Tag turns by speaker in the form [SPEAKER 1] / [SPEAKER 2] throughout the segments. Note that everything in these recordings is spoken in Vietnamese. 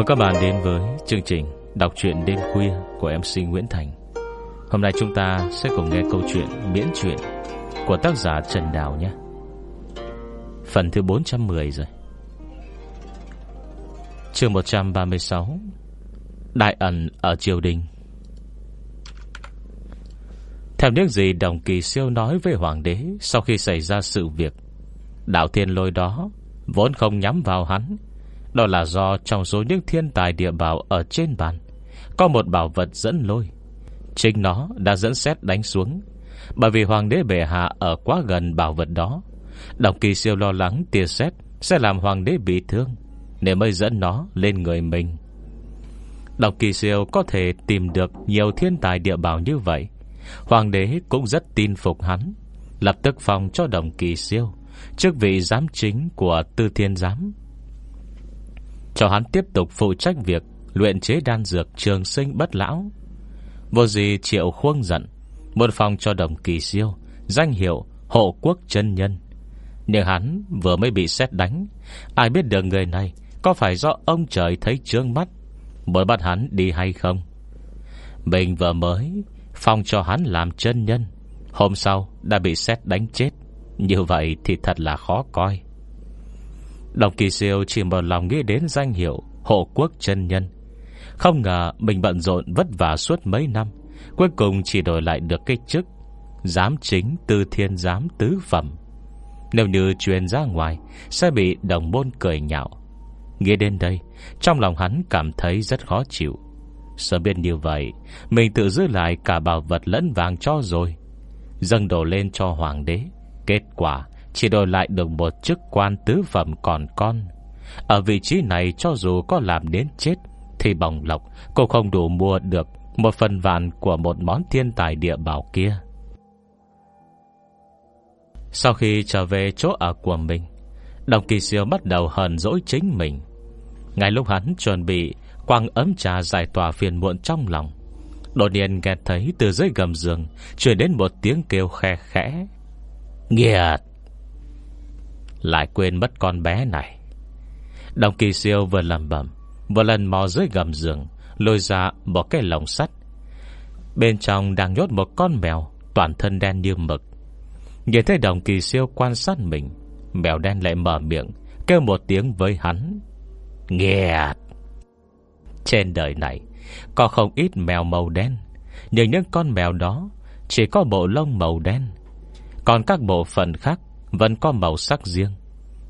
[SPEAKER 1] mời các bạn đến với chương trình Đọc truyện đêm khuya của MC Nguyễn Thành. Hôm nay chúng ta sẽ cùng nghe câu chuyện miễn truyện Của tác giả Trần Đào nhé. Phần thứ 410 rồi. Chương 136 Đại ẩn ở triều đình. Theo những gì Đồng Kỳ Siêu nói với Hoàng đế, Sau khi xảy ra sự việc Đạo thiên lôi đó Vốn không nhắm vào hắn đó là do trong số những thiên tài địa bảo Ở trên bàn, Có một bảo vật dẫn lôi. Chính nó đã dẫn xét đánh xuống. Bởi vì hoàng đế bệ hạ Ở quá gần bảo vật đó, Đồng kỳ siêu lo lắng tia xét Sẽ làm hoàng đế bị thương, Nên mới dẫn nó lên người mình. Đồng kỳ siêu có thể tìm được Nhiều thiên tài địa bảo như vậy. Hoàng đế cũng rất tin phục hắn. Lập tức phòng cho đồng kỳ siêu Trước vị giám chính của tư thiên giám. Cho hắn tiếp tục phụ trách việc Luyện chế đan dược trường sinh bất lão. Vô gì triệu khuông giận, Một phòng cho đồng kỳ siêu, Danh hiệu hộ quốc chân nhân. Nhưng hắn vừa mới bị xét đánh, Ai biết được người này Có phải do ông trời thấy trương mắt Mới bắt hắn đi hay không? Mình vừa mới Phong cho hắn làm chân nhân, Hôm sau đã bị xét đánh chết, Như vậy thì thật là khó coi. Đồng kỳ siêu chỉ một lòng nghĩ đến danh hiệu Hộ quốc chân nhân. Không ngờ mình bận rộn vất vả suốt mấy năm, Cuối cùng chỉ đổi lại được cái chức Giám chính tư thiên giám tứ phẩm. Nếu như truyền ra ngoài, Sẽ bị đồng môn cười nhạo. Nghĩ đến đây, Trong lòng hắn cảm thấy rất khó chịu. Sợ biết như vậy, Mình tự giữ lại cả bảo vật lẫn vàng cho rồi. Dâng đổ lên cho hoàng đế, Kết quả chỉ đổi lại được một chức quan tứ phẩm còn con. Ở vị trí này cho dù có làm đến chết, Thì bỏng lộc cô không đủ mua được Một phần vạn của một món thiên tài địa bảo kia. Sau khi trở về chỗ ở của mình, Đồng kỳ siêu bắt đầu hờn dỗi chính mình. Ngay lúc hắn chuẩn bị Quang ấm trà giải tỏa phiền muộn trong lòng, Đột nhiên nghe thấy từ dưới gầm giường Chuyển đến một tiếng kêu khe khẽ. Nghiệt! Lại quên mất con bé này. Đồng kỳ siêu vừa lầm bẩm Vừa lần mò dưới gầm giường, Lôi ra một cái lồng sắt. Bên trong đang nhốt một con mèo, Toàn thân đen như mực. Nhìn thấy đồng kỳ siêu quan sát mình, Mèo đen lại mở miệng, Kêu một tiếng với hắn. Nghe Trên đời này, Có không ít mèo màu đen, Nhưng những con mèo đó Chỉ có bộ lông màu đen, Còn các bộ phận khác vẫn có màu sắc riêng.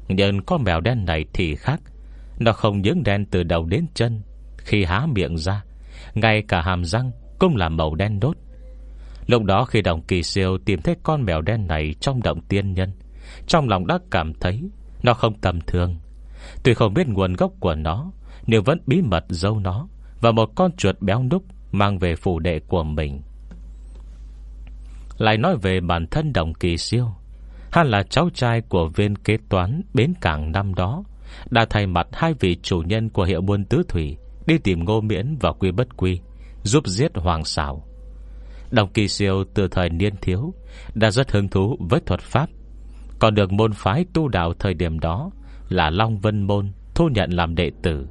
[SPEAKER 1] Nhưng con mèo đen này thì khác. Nó không những đen từ đầu đến chân. Khi há miệng ra, Ngay cả hàm răng cũng là màu đen đốt. Lúc đó khi đồng kỳ siêu Tìm thấy con mèo đen này trong động tiên nhân, Trong lòng đã cảm thấy Nó không tầm thường. Tuy không biết nguồn gốc của nó, Nhưng vẫn bí mật giấu nó Và một con chuột béo núc Mang về phủ đệ của mình. Lại nói về bản thân đồng kỳ siêu. Hắn là cháu trai của viên kế toán Bến cảng năm đó. Đã thay mặt hai vị chủ nhân của hiệu buôn tứ thủy Đi tìm ngô miễn và quy bất quy, Giúp giết hoàng xảo Đồng kỳ siêu từ thời niên thiếu Đã rất hứng thú với thuật pháp. Còn được môn phái tu đạo thời điểm đó Là Long Vân Môn Thu nhận làm đệ tử.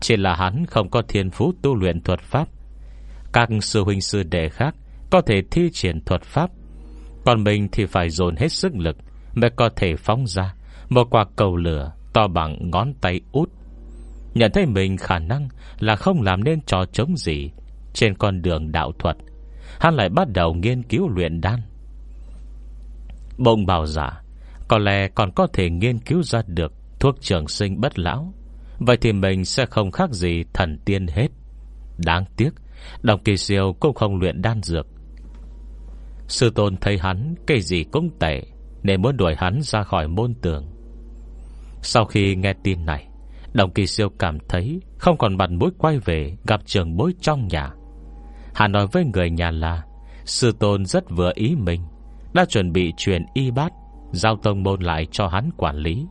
[SPEAKER 1] Chỉ là hắn không có thiên phú tu luyện thuật pháp. Các sư huynh sư đệ khác Có thể thi triển thuật pháp còn mình thì phải dồn hết sức lực Mới có thể phóng ra Một quả cầu lửa to bằng ngón tay út. Nhận thấy mình khả năng Là không làm nên trò chống gì Trên con đường đạo thuật, Hắn lại bắt đầu nghiên cứu luyện đan. Bông bảo giả, Có lẽ còn có thể nghiên cứu ra được Thuốc trường sinh bất lão, Vậy thì mình sẽ không khác gì thần tiên hết. Đáng tiếc, Đồng kỳ siêu cũng không luyện đan dược Sư tôn thấy hắn Cây gì cũng tệ, Nên muốn đuổi hắn ra khỏi môn tường. Sau khi nghe tin này, Đồng kỳ siêu cảm thấy Không còn mặt mũi quay về Gặp trường bối trong nhà. Hắn nói với người nhà là, Sư tôn rất vừa ý mình, Đã chuẩn bị truyền y bát, Giao tông môn lại cho hắn quản lý.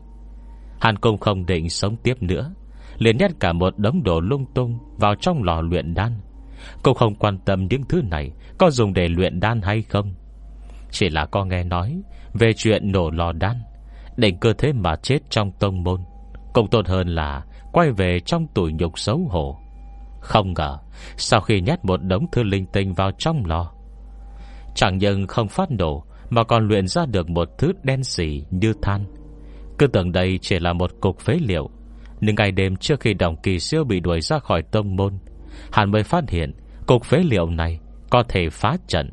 [SPEAKER 1] Hắn cũng không định sống tiếp nữa, liền nhét cả một đống đồ lung tung Vào trong lò luyện đan. Cũng không quan tâm những thứ này có dùng để luyện đan hay không? Chỉ là có nghe nói Về chuyện nổ lò đan, Định cơ thế mà chết trong tông môn. Cũng tốt hơn là Quay về trong tủi nhục xấu hổ. Không ngờ, Sau khi nhét một đống thư linh tinh vào trong lò, Chẳng những không phát nổ Mà còn luyện ra được một thứ đen xỉ như than. Cứ tưởng đây chỉ là một cục phế liệu, Nhưng ngày đêm trước khi đồng kỳ siêu bị đuổi ra khỏi tông môn, Hắn mới phát hiện Cục phế liệu này có thể phá trận.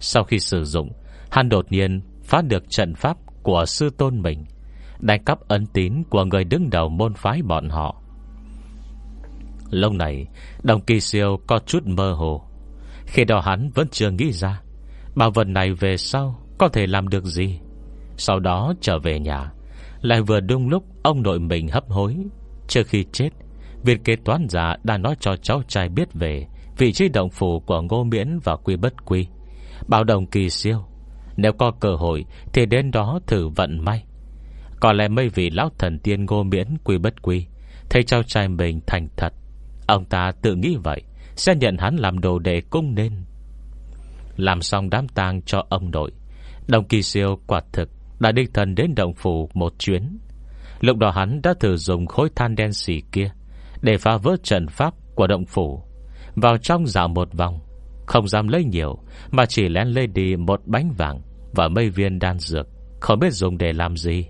[SPEAKER 1] Sau khi sử dụng, Hắn đột nhiên phá được trận pháp của sư tôn mình, Đánh cắp ấn tín của người đứng đầu môn phái bọn họ. Lâu này Đồng kỳ siêu có chút mơ hồ. Khi đó hắn vẫn chưa nghĩ ra, Bảo vật này về sau Có thể làm được gì? Sau đó trở về nhà, Lại vừa đúng lúc ông nội mình hấp hối. Trước khi chết Viên kế toán giả đã nói cho cháu trai biết về Vị trí động phủ của Ngô Miễn và Quy Bất Quy Bảo đồng kỳ siêu. Nếu có cơ hội, Thì đến đó thử vận may. Có lẽ mấy vị lão thần tiên Ngô Miễn, Quy Bất Quy, Thấy cháu trai mình thành thật. Ông ta tự nghĩ vậy, Sẽ nhận hắn làm đồ đệ cung nên. Làm xong đám tang cho ông nội, Đồng kỳ siêu quả thực Đã đích thần đến động phủ một chuyến. Lúc đó hắn đã thử dùng khối than đen xỉ kia Để phá vỡ trận pháp của động phủ. Vào trong dạo một vòng. Không dám lấy nhiều, Mà chỉ lén lấy đi một bánh vàng Và mây viên đan dược. Không biết dùng để làm gì.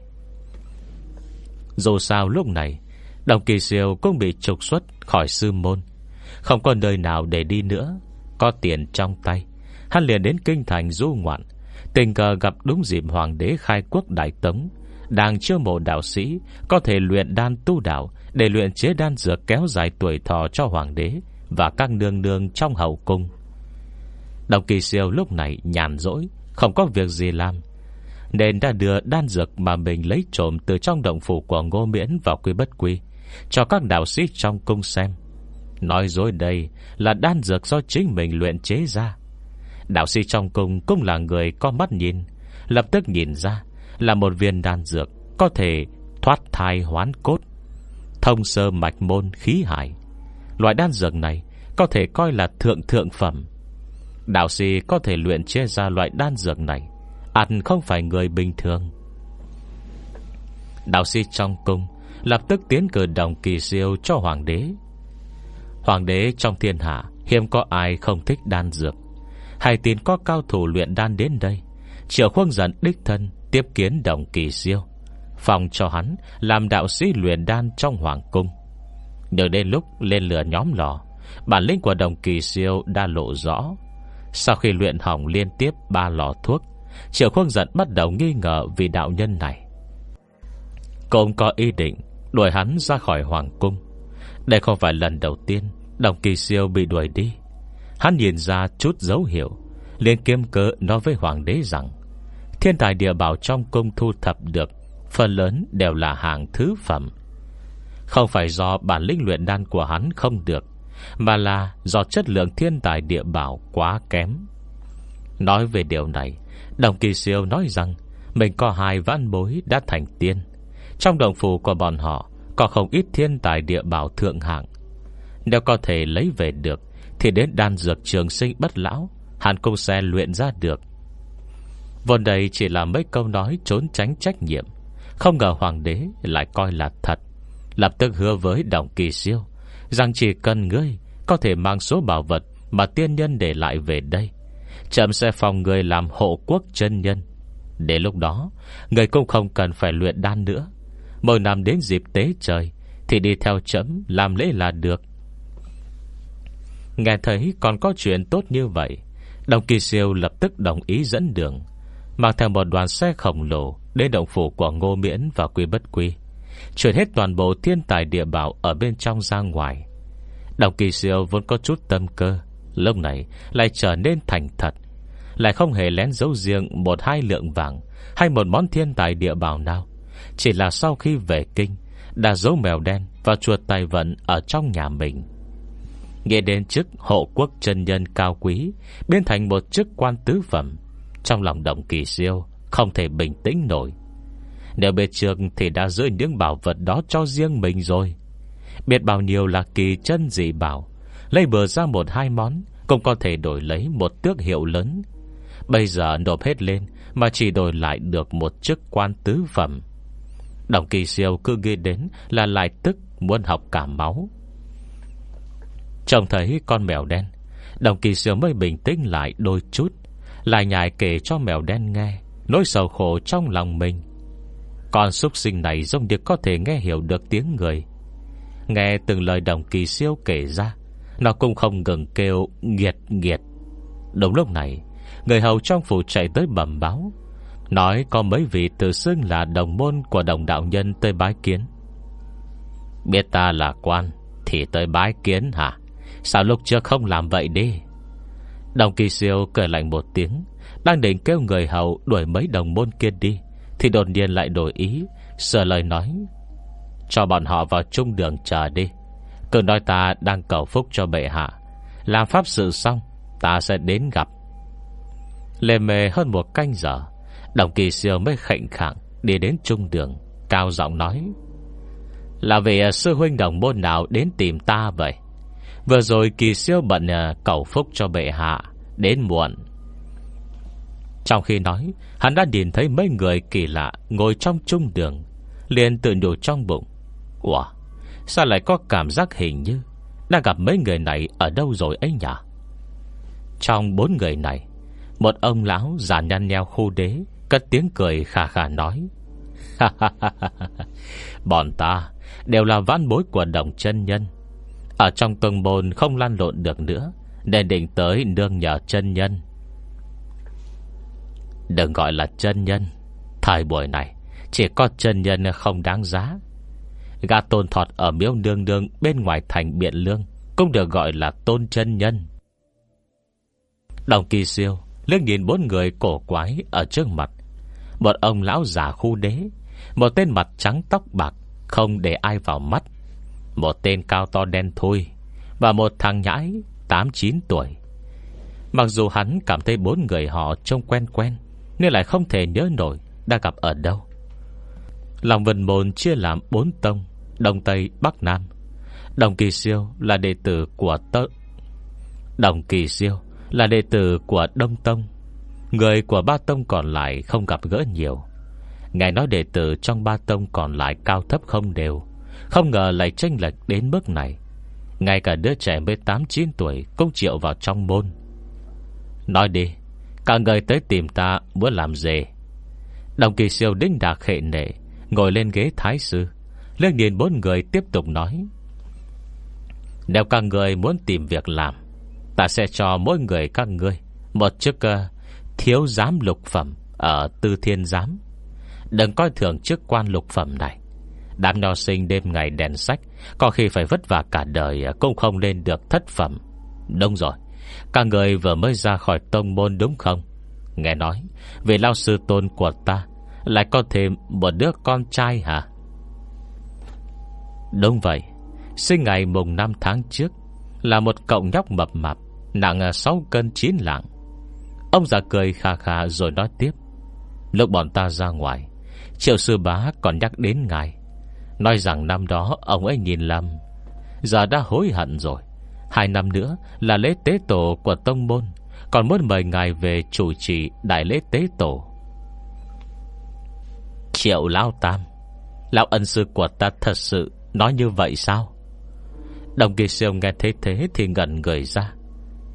[SPEAKER 1] Dù sao lúc này, Đồng kỳ siêu cũng bị trục xuất khỏi sư môn. Không có nơi nào để đi nữa, Có tiền trong tay. Hắn liền đến kinh thành du ngoạn, Tình cờ gặp đúng dịp hoàng đế khai quốc đại tống. Đang chưa mộ đạo sĩ, Có thể luyện đan tu đạo Để luyện chế đan dược kéo dài tuổi thọ cho hoàng đế. Và các nương nương trong hậu cung. Đồng kỳ siêu lúc này nhàn rỗi, Không có việc gì làm, Nên đã đưa đan dược mà mình lấy trộm Từ trong động phủ của Ngô Miễn vào quy bất quy, Cho các đạo sĩ trong cung xem. Nói dối đây là đan dược do chính mình luyện chế ra. Đạo sĩ trong cung cũng là người có mắt nhìn, Lập tức nhìn ra Là một viên đan dược Có thể thoát thai hoán cốt, Thông sơ mạch môn khí hải. Loại đan dược này Có thể coi là thượng thượng phẩm. Đạo sĩ có thể luyện chế ra loại đan dược này Ăn không phải người bình thường. Đạo sĩ trong cung Lập tức tiến cử đồng kỳ siêu cho hoàng đế. Hoàng đế trong thiên hạ, Hiếm có ai không thích đan dược. Hay tin có cao thủ luyện đan đến đây, Triệu khuôn dẫn đích thân Tiếp kiến đồng kỳ siêu, Phòng cho hắn làm đạo sĩ luyện đan trong hoàng cung. Nhưng đến lúc lên lửa nhóm lò, Bản lĩnh của đồng kỳ siêu đã lộ rõ. Sau khi luyện hỏng liên tiếp ba lò thuốc, Triệu khuôn giận bắt đầu nghi ngờ vì đạo nhân này. Cũng có ý định Đuổi hắn ra khỏi hoàng cung. Đây không phải lần đầu tiên Đồng kỳ siêu bị đuổi đi. Hắn nhìn ra chút dấu hiệu, liền kiếm cớ nói với hoàng đế rằng, Thiên tài địa bảo trong cung thu thập được, Phần lớn đều là hàng thứ phẩm. Không phải do bản lĩnh luyện đan của hắn không được, Mà là do chất lượng thiên tài địa bảo quá kém. Nói về điều này, Đồng kỳ siêu nói rằng Mình có hai vãn bối đã thành tiên. Trong đồng phù của bọn họ, Có không ít thiên tài địa bảo thượng hạng. Nếu có thể lấy về được, thì đến đan dược trường sinh bất lão Hàn công xe luyện ra được. Vốn đây chỉ là mấy câu nói Trốn tránh trách nhiệm, Không ngờ hoàng đế lại coi là thật. Lập tức hứa với đồng kỳ siêu, Rằng chỉ cần ngươi Có thể mang số bảo vật Mà tiên nhân để lại về đây, Chậm sẽ phòng người làm hộ quốc chân nhân. Để lúc đó, Người cũng không cần phải luyện đan nữa. Mỗi năm đến dịp tế trời, Thì đi theo chấm làm lễ là được. Nghe thấy còn có chuyện tốt như vậy Đồng kỳ siêu lập tức đồng ý dẫn đường, Mang theo một đoàn xe khổng lồ Đến động phủ của Ngô Miễn và Quy Bất Quy. Chuyển hết toàn bộ thiên tài địa bảo Ở bên trong ra ngoài. Đồng kỳ siêu vốn có chút tâm cơ, Lúc này lại trở nên thành thật. Lại không hề lén giấu riêng Một hai lượng vàng Hay một món thiên tài địa bảo nào. Chỉ là sau khi về kinh, Đã giấu mèo đen và chuột tài vận Ở trong nhà mình. Nghe đến chức hộ quốc chân nhân cao quý, Biến thành một chức quan tứ phẩm, Trong lòng đồng kỳ siêu Không thể bình tĩnh nổi. Nếu biết trường thì đã giữ những bảo vật đó cho riêng mình rồi. Biết bao nhiêu là kỳ chân dị bảo. Lấy bừa ra một hai món, Cũng có thể đổi lấy một tước hiệu lớn. Bây giờ nộp hết lên, Mà chỉ đổi lại được một chức quan tứ phẩm. Đồng kỳ siêu cứ ghi đến Là lại tức muốn học cả máu. Trông thấy con mèo đen, Đồng kỳ siêu mới bình tĩnh lại đôi chút, Lại nhài kể cho mèo đen nghe Nỗi sầu khổ trong lòng mình. Con súc sinh này giống như có thể nghe hiểu được tiếng người. Nghe từng lời đồng kỳ siêu kể ra, Nó cũng không ngừng kêu nghiệt nghiệt. Đúng lúc này, Người hầu trong phủ chạy tới bẩm báo, Nói có mấy vị tự xưng là đồng môn Của đồng đạo nhân tới bái kiến. Biết ta là quan, Thì tới bái kiến hả? Sao lúc trước không làm vậy đi? Đồng kỳ siêu cười lạnh một tiếng, Đang định kêu người hầu đuổi mấy đồng môn kia đi. Thì đột nhiên lại đổi ý Sợ lời nói. Cho bọn họ vào trung đường chờ đi. Cứ nói ta đang cầu phúc cho bệ hạ. Làm pháp sự xong, Ta sẽ đến gặp. Lê mề hơn một canh giờ, Đồng kỳ siêu mới khệnh khẳng Đi đến trung đường, Cao giọng nói. Là vì à, sư huynh đồng môn nào đến tìm ta vậy? Vừa rồi kỳ siêu bận à, cầu phúc cho bệ hạ, Đến muộn. Trong khi nói, Hắn đã nhìn thấy mấy người kỳ lạ Ngồi trong trung đường, liền tự nhủ trong bụng, Ủa, Sao lại có cảm giác hình như Đã gặp mấy người này ở đâu rồi ấy nhỉ? Trong bốn người này, Một ông lão già nhăn nheo khu đế, Cất tiếng cười khà khà nói Bọn ta Đều là vãn bối của đồng chân nhân. Ở trong tầng bồn không lan lộn được nữa Nên định tới nương nhờ chân nhân. Đừng gọi là chân nhân. Thời buổi này, Chỉ có chân nhân không đáng giá. Gà tôn thọt ở miếu nương nương Bên ngoài thành biện lương Cũng được gọi là tôn chân nhân. Đồng kỳ siêu Lước nhìn bốn người cổ quái Ở trước mặt. Một ông lão già khu đế, Một tên mặt trắng tóc bạc Không để ai vào mắt, một tên cao to đen thui Và một thằng nhãi 8-9 tuổi. Mặc dù hắn cảm thấy bốn người họ trông quen quen nên lại không thể nhớ nổi Đã gặp ở đâu. Lòng vần môn chia làm bốn tông, Đông Tây, Bắc Nam. Đồng Kỳ Siêu là đệ tử của tơ Đồng Kỳ Siêu Là đệ tử của Đông Tông. Người của ba tông còn lại Không gặp gỡ nhiều. Ngài nói đệ tử trong ba tông còn lại Cao thấp không đều, không ngờ lại tranh lệch đến mức này. Ngay cả đứa trẻ mới 8-9 tuổi Cũng chịu vào trong môn. Nói đi Cả người tới tìm ta muốn làm gì Đồng kỳ siêu đinh đạc hệ nệ Ngồi lên ghế thái sư. Lương nhìn bốn người tiếp tục nói. Nếu các người muốn tìm việc làm Ta sẽ cho mỗi người các ngươi Một chức uh, ờ, thiếu giám lục phẩm Ở tư thiên giám. Đừng coi thường chức quan lục phẩm này. Đám nho sinh đêm ngày đèn sách Có khi phải vất vả cả đời ờ, Cũng không lên được thất phẩm. Đúng rồi. Các người vừa mới ra khỏi tông môn đúng không? Nghe nói về lao sư tôn của ta Lại có thêm một đứa con trai hả? Đúng vậy. Sinh ngày mùng 5 tháng trước, Là một cậu nhóc mập mạp, Nặng 6 cân 9 lạng. Ông già cười khà khà rồi nói tiếp. Lúc bọn ta ra ngoài, Triệu sư bá còn nhắc đến ngài. Nói rằng năm đó ông ấy nhìn lầm, Giờ đã hối hận rồi. Hai năm nữa là lễ tế tổ của Tông Môn, Còn muốn mời ngài về chủ trì đại lễ tế tổ. Triệu Lao Tam, Lão ân sư của ta thật sự Nói như vậy sao? Đồng kỳ siêu nghe thế thế Thì ngẩn người ra.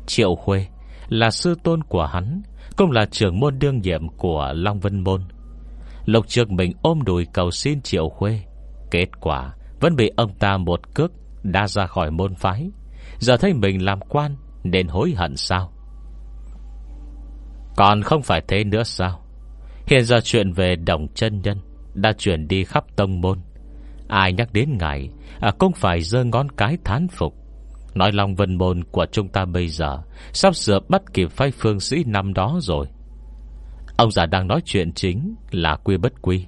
[SPEAKER 1] Triệu Khuê là sư tôn của hắn, Cũng là trưởng môn đương nhiệm của Long Vân Môn. Lục trường mình ôm đùi cầu xin Triệu Khuê, Kết quả Vẫn bị ông ta một cước đa ra khỏi môn phái. Giờ thấy mình làm quan Nên hối hận sao? Còn không phải thế nữa sao? Hiện giờ chuyện về đồng chân nhân Đã chuyển đi khắp tông môn. Ai nhắc đến ngài à, Cũng phải dơ ngón cái thán phục. Nói lòng vân môn của chúng ta bây giờ Sắp sửa bắt kịp phái phương sĩ năm đó rồi. Ông già đang nói chuyện chính Là quy bất quy.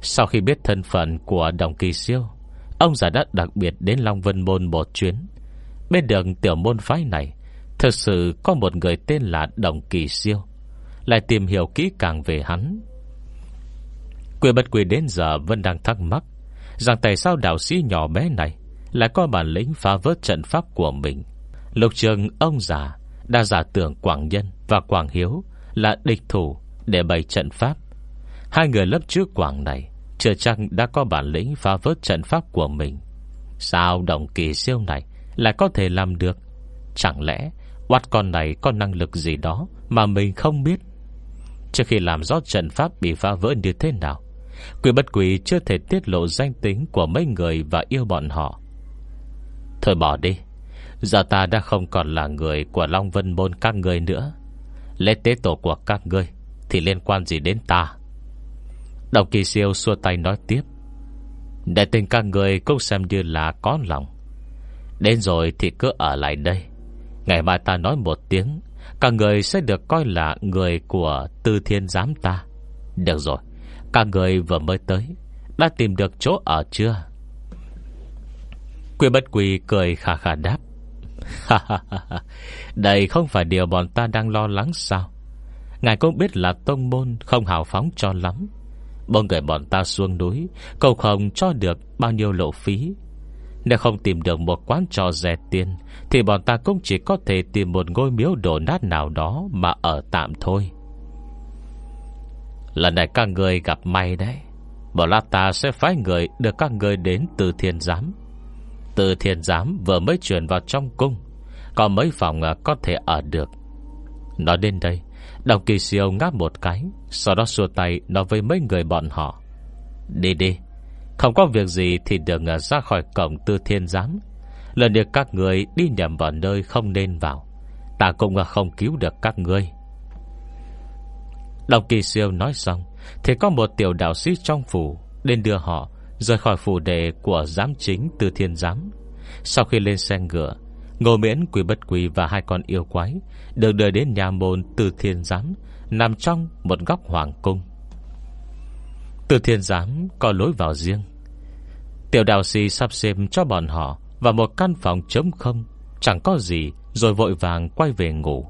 [SPEAKER 1] Sau khi biết thân phận của đồng kỳ siêu Ông già đã đặc biệt đến Long Vân Môn một chuyến. Bên đường tiểu môn phái này Thực sự có một người tên là Đồng Kỳ Siêu. Lại tìm hiểu kỹ càng về hắn. Quyền bất quyền đến giờ vẫn đang thắc mắc Rằng tại sao đạo sĩ nhỏ bé này Lại có bản lĩnh phá vỡ trận pháp của mình. Lục trường ông già Đã giả tưởng Quảng Nhân và Quảng Hiếu Là địch thủ để bày trận pháp. Hai người lớp trước Quảng này Chưa chắc đã có bản lĩnh phá vớt trận pháp của mình. Sao đồng kỳ siêu này lại có thể làm được. Chẳng lẽ Oát con này có năng lực gì đó Mà mình không biết? Trước khi làm rõ trận pháp bị phá vỡ như thế nào, Quỷ bất quỷ chưa thể tiết lộ danh tính Của mấy người và yêu bọn họ. Thôi bỏ đi Giờ ta đã không còn là người Của Long Vân Môn các người nữa. Lễ tế tổ của các ngươi Thì liên quan gì đến ta? Đồng kỳ siêu xua tay nói tiếp. Để tình các người cũng xem như là có lòng. Đến rồi thì cứ ở lại đây. Ngày mai ta nói một tiếng, cả người sẽ được coi là người của Tư Thiên Giám ta. Được rồi, cả người vừa mới tới, Đã tìm được chỗ ở chưa? Quy bất quỳ cười khà khà đáp. Đây không phải điều bọn ta đang lo lắng sao? Ngài cũng biết là tông môn Không hào phóng cho lắm. Bọn người bọn ta xuống núi, Cầu không cho được bao nhiêu lộ phí. Nếu không tìm được một quán trò rẻ tiền, Thì bọn ta cũng chỉ có thể tìm một ngôi miếu đổ nát nào đó Mà ở tạm thôi. Lần này các người gặp may đấy. Bọn lát ta sẽ phái người Đưa các người đến từ thiên giám. Từ thiên giám vừa mới chuyển vào trong cung, Có mấy phòng à, có thể ở được. Nói đến đây, Đồng kỳ siêu ngáp một cái, Sau đó xua tay nói với mấy người bọn họ. Đi đi không có việc gì thì đừng à, ra khỏi cổng tư thiên giám. Lần được các người đi nhầm vào nơi không nên vào. Ta cũng à, không cứu được các ngươi. Đồng kỳ siêu nói xong, Thì có một tiểu đạo sĩ trong phủ Đến đưa họ rời khỏi phủ đề Của giám chính tư thiên giám. Sau khi lên xe ngựa, Ngô miễn quỷ bất quỷ và hai con yêu quái Được đưa đến nhà môn từ thiên giám Nằm trong một góc hoàng cung. Từ thiên giám có lối vào riêng. Tiểu đạo sĩ sắp xem cho bọn họ Vào một căn phòng trống không, Chẳng có gì, Rồi vội vàng quay về ngủ.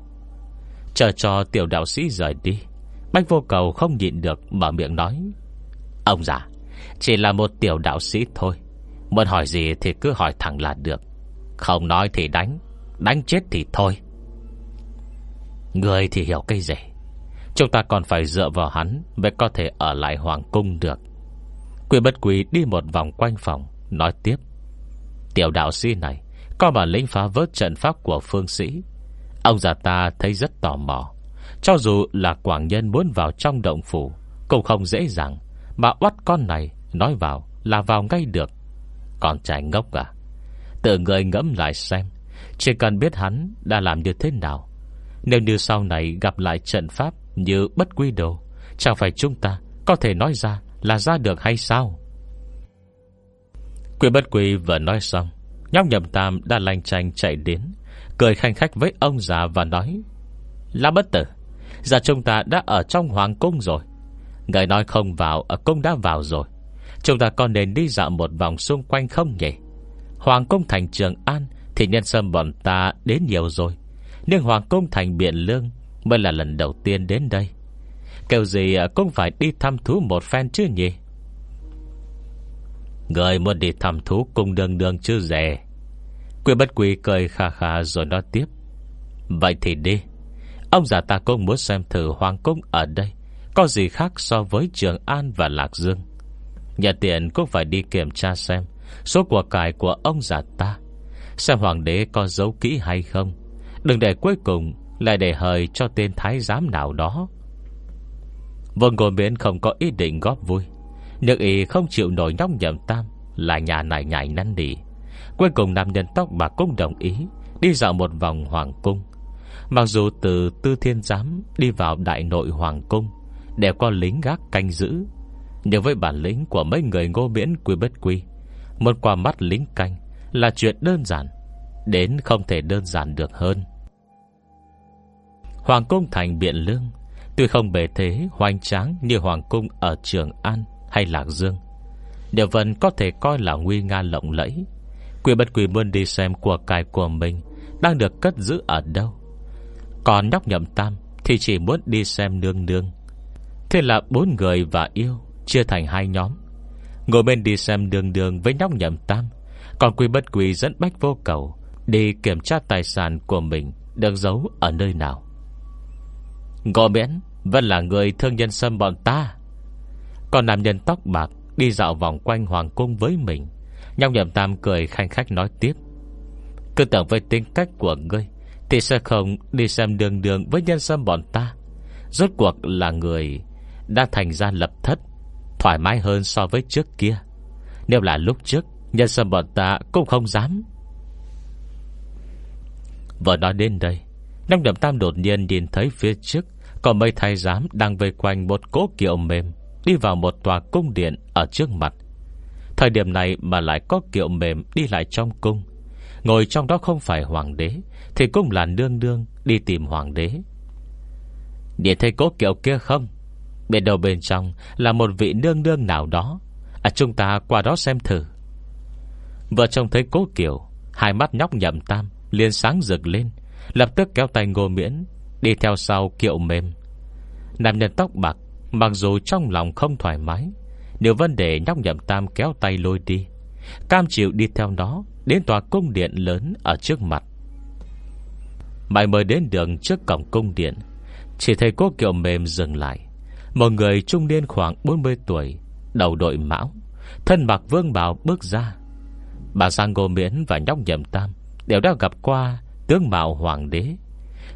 [SPEAKER 1] Chờ cho tiểu đạo sĩ rời đi, Bách vô cầu không nhịn được Mở miệng nói, Ông già, Chỉ là một tiểu đạo sĩ thôi, Muốn hỏi gì thì cứ hỏi thẳng là được, không nói thì đánh Đánh chết thì thôi. Người thì hiểu cái gì? Chúng ta còn phải dựa vào hắn Mới có thể ở lại hoàng cung được. Quy bất quỷ đi một vòng quanh phòng, Nói tiếp. Tiểu đạo sĩ này, Có bản lĩnh phá vớt trận pháp của phương sĩ. Ông già ta thấy rất tò mò. Cho dù là quảng nhân muốn vào trong động phủ, Cũng không dễ dàng. Mà oắt con này, Nói vào là vào ngay được. Còn trai ngốc à? Tự người ngẫm lại xem, Chỉ cần biết hắn đã làm như thế nào. Nếu như sau này gặp lại trận pháp Như bất quy đồ, Chẳng phải chúng ta có thể nói ra là ra được hay sao? Quy bất quy vừa nói xong, Nhóc nhầm tam đã lanh tranh chạy đến, Cười khanh khách với ông già và nói Là bất tử, Giờ chúng ta đã ở trong hoàng cung rồi. Người nói không vào, Ở cung đã vào rồi. Chúng ta còn nên đi dạo một vòng xung quanh không nhỉ? Hoàng cung thành Trường An Thì nhân sâm bọn ta đến nhiều rồi. Nhưng Hoàng cung thành Biện Lương Mới là lần đầu tiên đến đây. Kêu gì à, cũng phải đi thăm thú một phen chứ nhỉ? Người muốn đi thăm thú cung đường đường chứ rẻ. Quyên bất quy cười khà khà rồi nói tiếp. Vậy thì đi. Ông già ta cũng muốn xem thử Hoàng cung ở đây. Có gì khác so với Trường An và Lạc Dương? Nhà tiện cũng phải đi kiểm tra xem Số của cải của ông già ta. Xem hoàng đế có giấu kỹ hay không. Đừng để cuối cùng Lại để hời cho tên thái giám nào đó. Vương Ngô miễn không có ý định góp vui. Nhưng ý không chịu nổi nhóc nhầm tam, Là nhà này nhảy năn nỉ. Cuối cùng nam nhân tóc bà cũng đồng ý, Đi dạo một vòng hoàng cung. Mặc dù từ tư thiên giám Đi vào đại nội hoàng cung Đều có lính gác canh giữ, Nhưng với bản lĩnh của mấy người ngô miễn quy bất quy, một quả mắt lính canh Là chuyện đơn giản, Đến không thể đơn giản được hơn. Hoàng cung thành Biện Lương Tuy không bề thế, hoành tráng Như Hoàng cung ở Trường An hay Lạc Dương đều vẫn có thể coi là nguy nga lộng lẫy. Quỷ bất quỷ muốn đi xem của cải của mình Đang được cất giữ ở đâu. Còn nhóc nhậm tam Thì chỉ muốn đi xem nương nương. Thế là bốn người và yêu Chia thành hai nhóm. Ngồi bên đi xem đường đường với nhóc nhậm tam, Còn quy bất quy dẫn bách vô cầu Đi kiểm tra tài sản của mình Được giấu ở nơi nào. Ngô miễn vẫn là người thương nhân sâm bọn ta. Còn nam nhân tóc bạc Đi dạo vòng quanh hoàng cung với mình, Nhong nhậm tam cười khanh khách nói tiếp. Cứ tưởng với tính cách của ngươi Thì sẽ không đi xem đường đường Với nhân sâm bọn ta. Rốt cuộc là người Đã thành ra lập thất, Thoải mái hơn so với trước kia. Nếu là lúc trước, Nhân sâm bọn ta cũng không dám. Vừa nói đến đây, Nhong đậm tam đột nhiên nhìn thấy phía trước có mấy thái giám đang vây quanh một cố kiệu mềm, Đi vào một tòa cung điện Ở trước mặt. Thời điểm này mà lại có kiệu mềm Đi lại trong cung. Ngồi trong đó không phải hoàng đế, Thì cũng là nương nương đi tìm hoàng đế. Nhìn thấy cố kiệu kia không? Bên đầu bên trong Là một vị nương nương nào đó. À chúng ta qua đó xem thử. Vợ chồng thấy cố kiệu, Hai mắt nhóc nhậm tam liền sáng rực lên, Lập tức kéo tay ngô miễn Đi theo sau kiệu mềm. Nam nhân tóc bạc, Mặc dù trong lòng không thoải mái Nếu vấn đề nhóc nhậm tam kéo tay lôi đi. Cam chịu đi theo nó, Đến tòa cung điện lớn ở trước mặt. Mày mới đến đường trước cổng cung điện, Chỉ thấy cô kiệu mềm dừng lại. Một người trung niên khoảng 40 tuổi, Đầu đội mão, Thân mặc vương bào bước ra. Bà Sang Ngô Miễn và nhóc nhậm tam Đều đã gặp qua tướng mạo hoàng đế.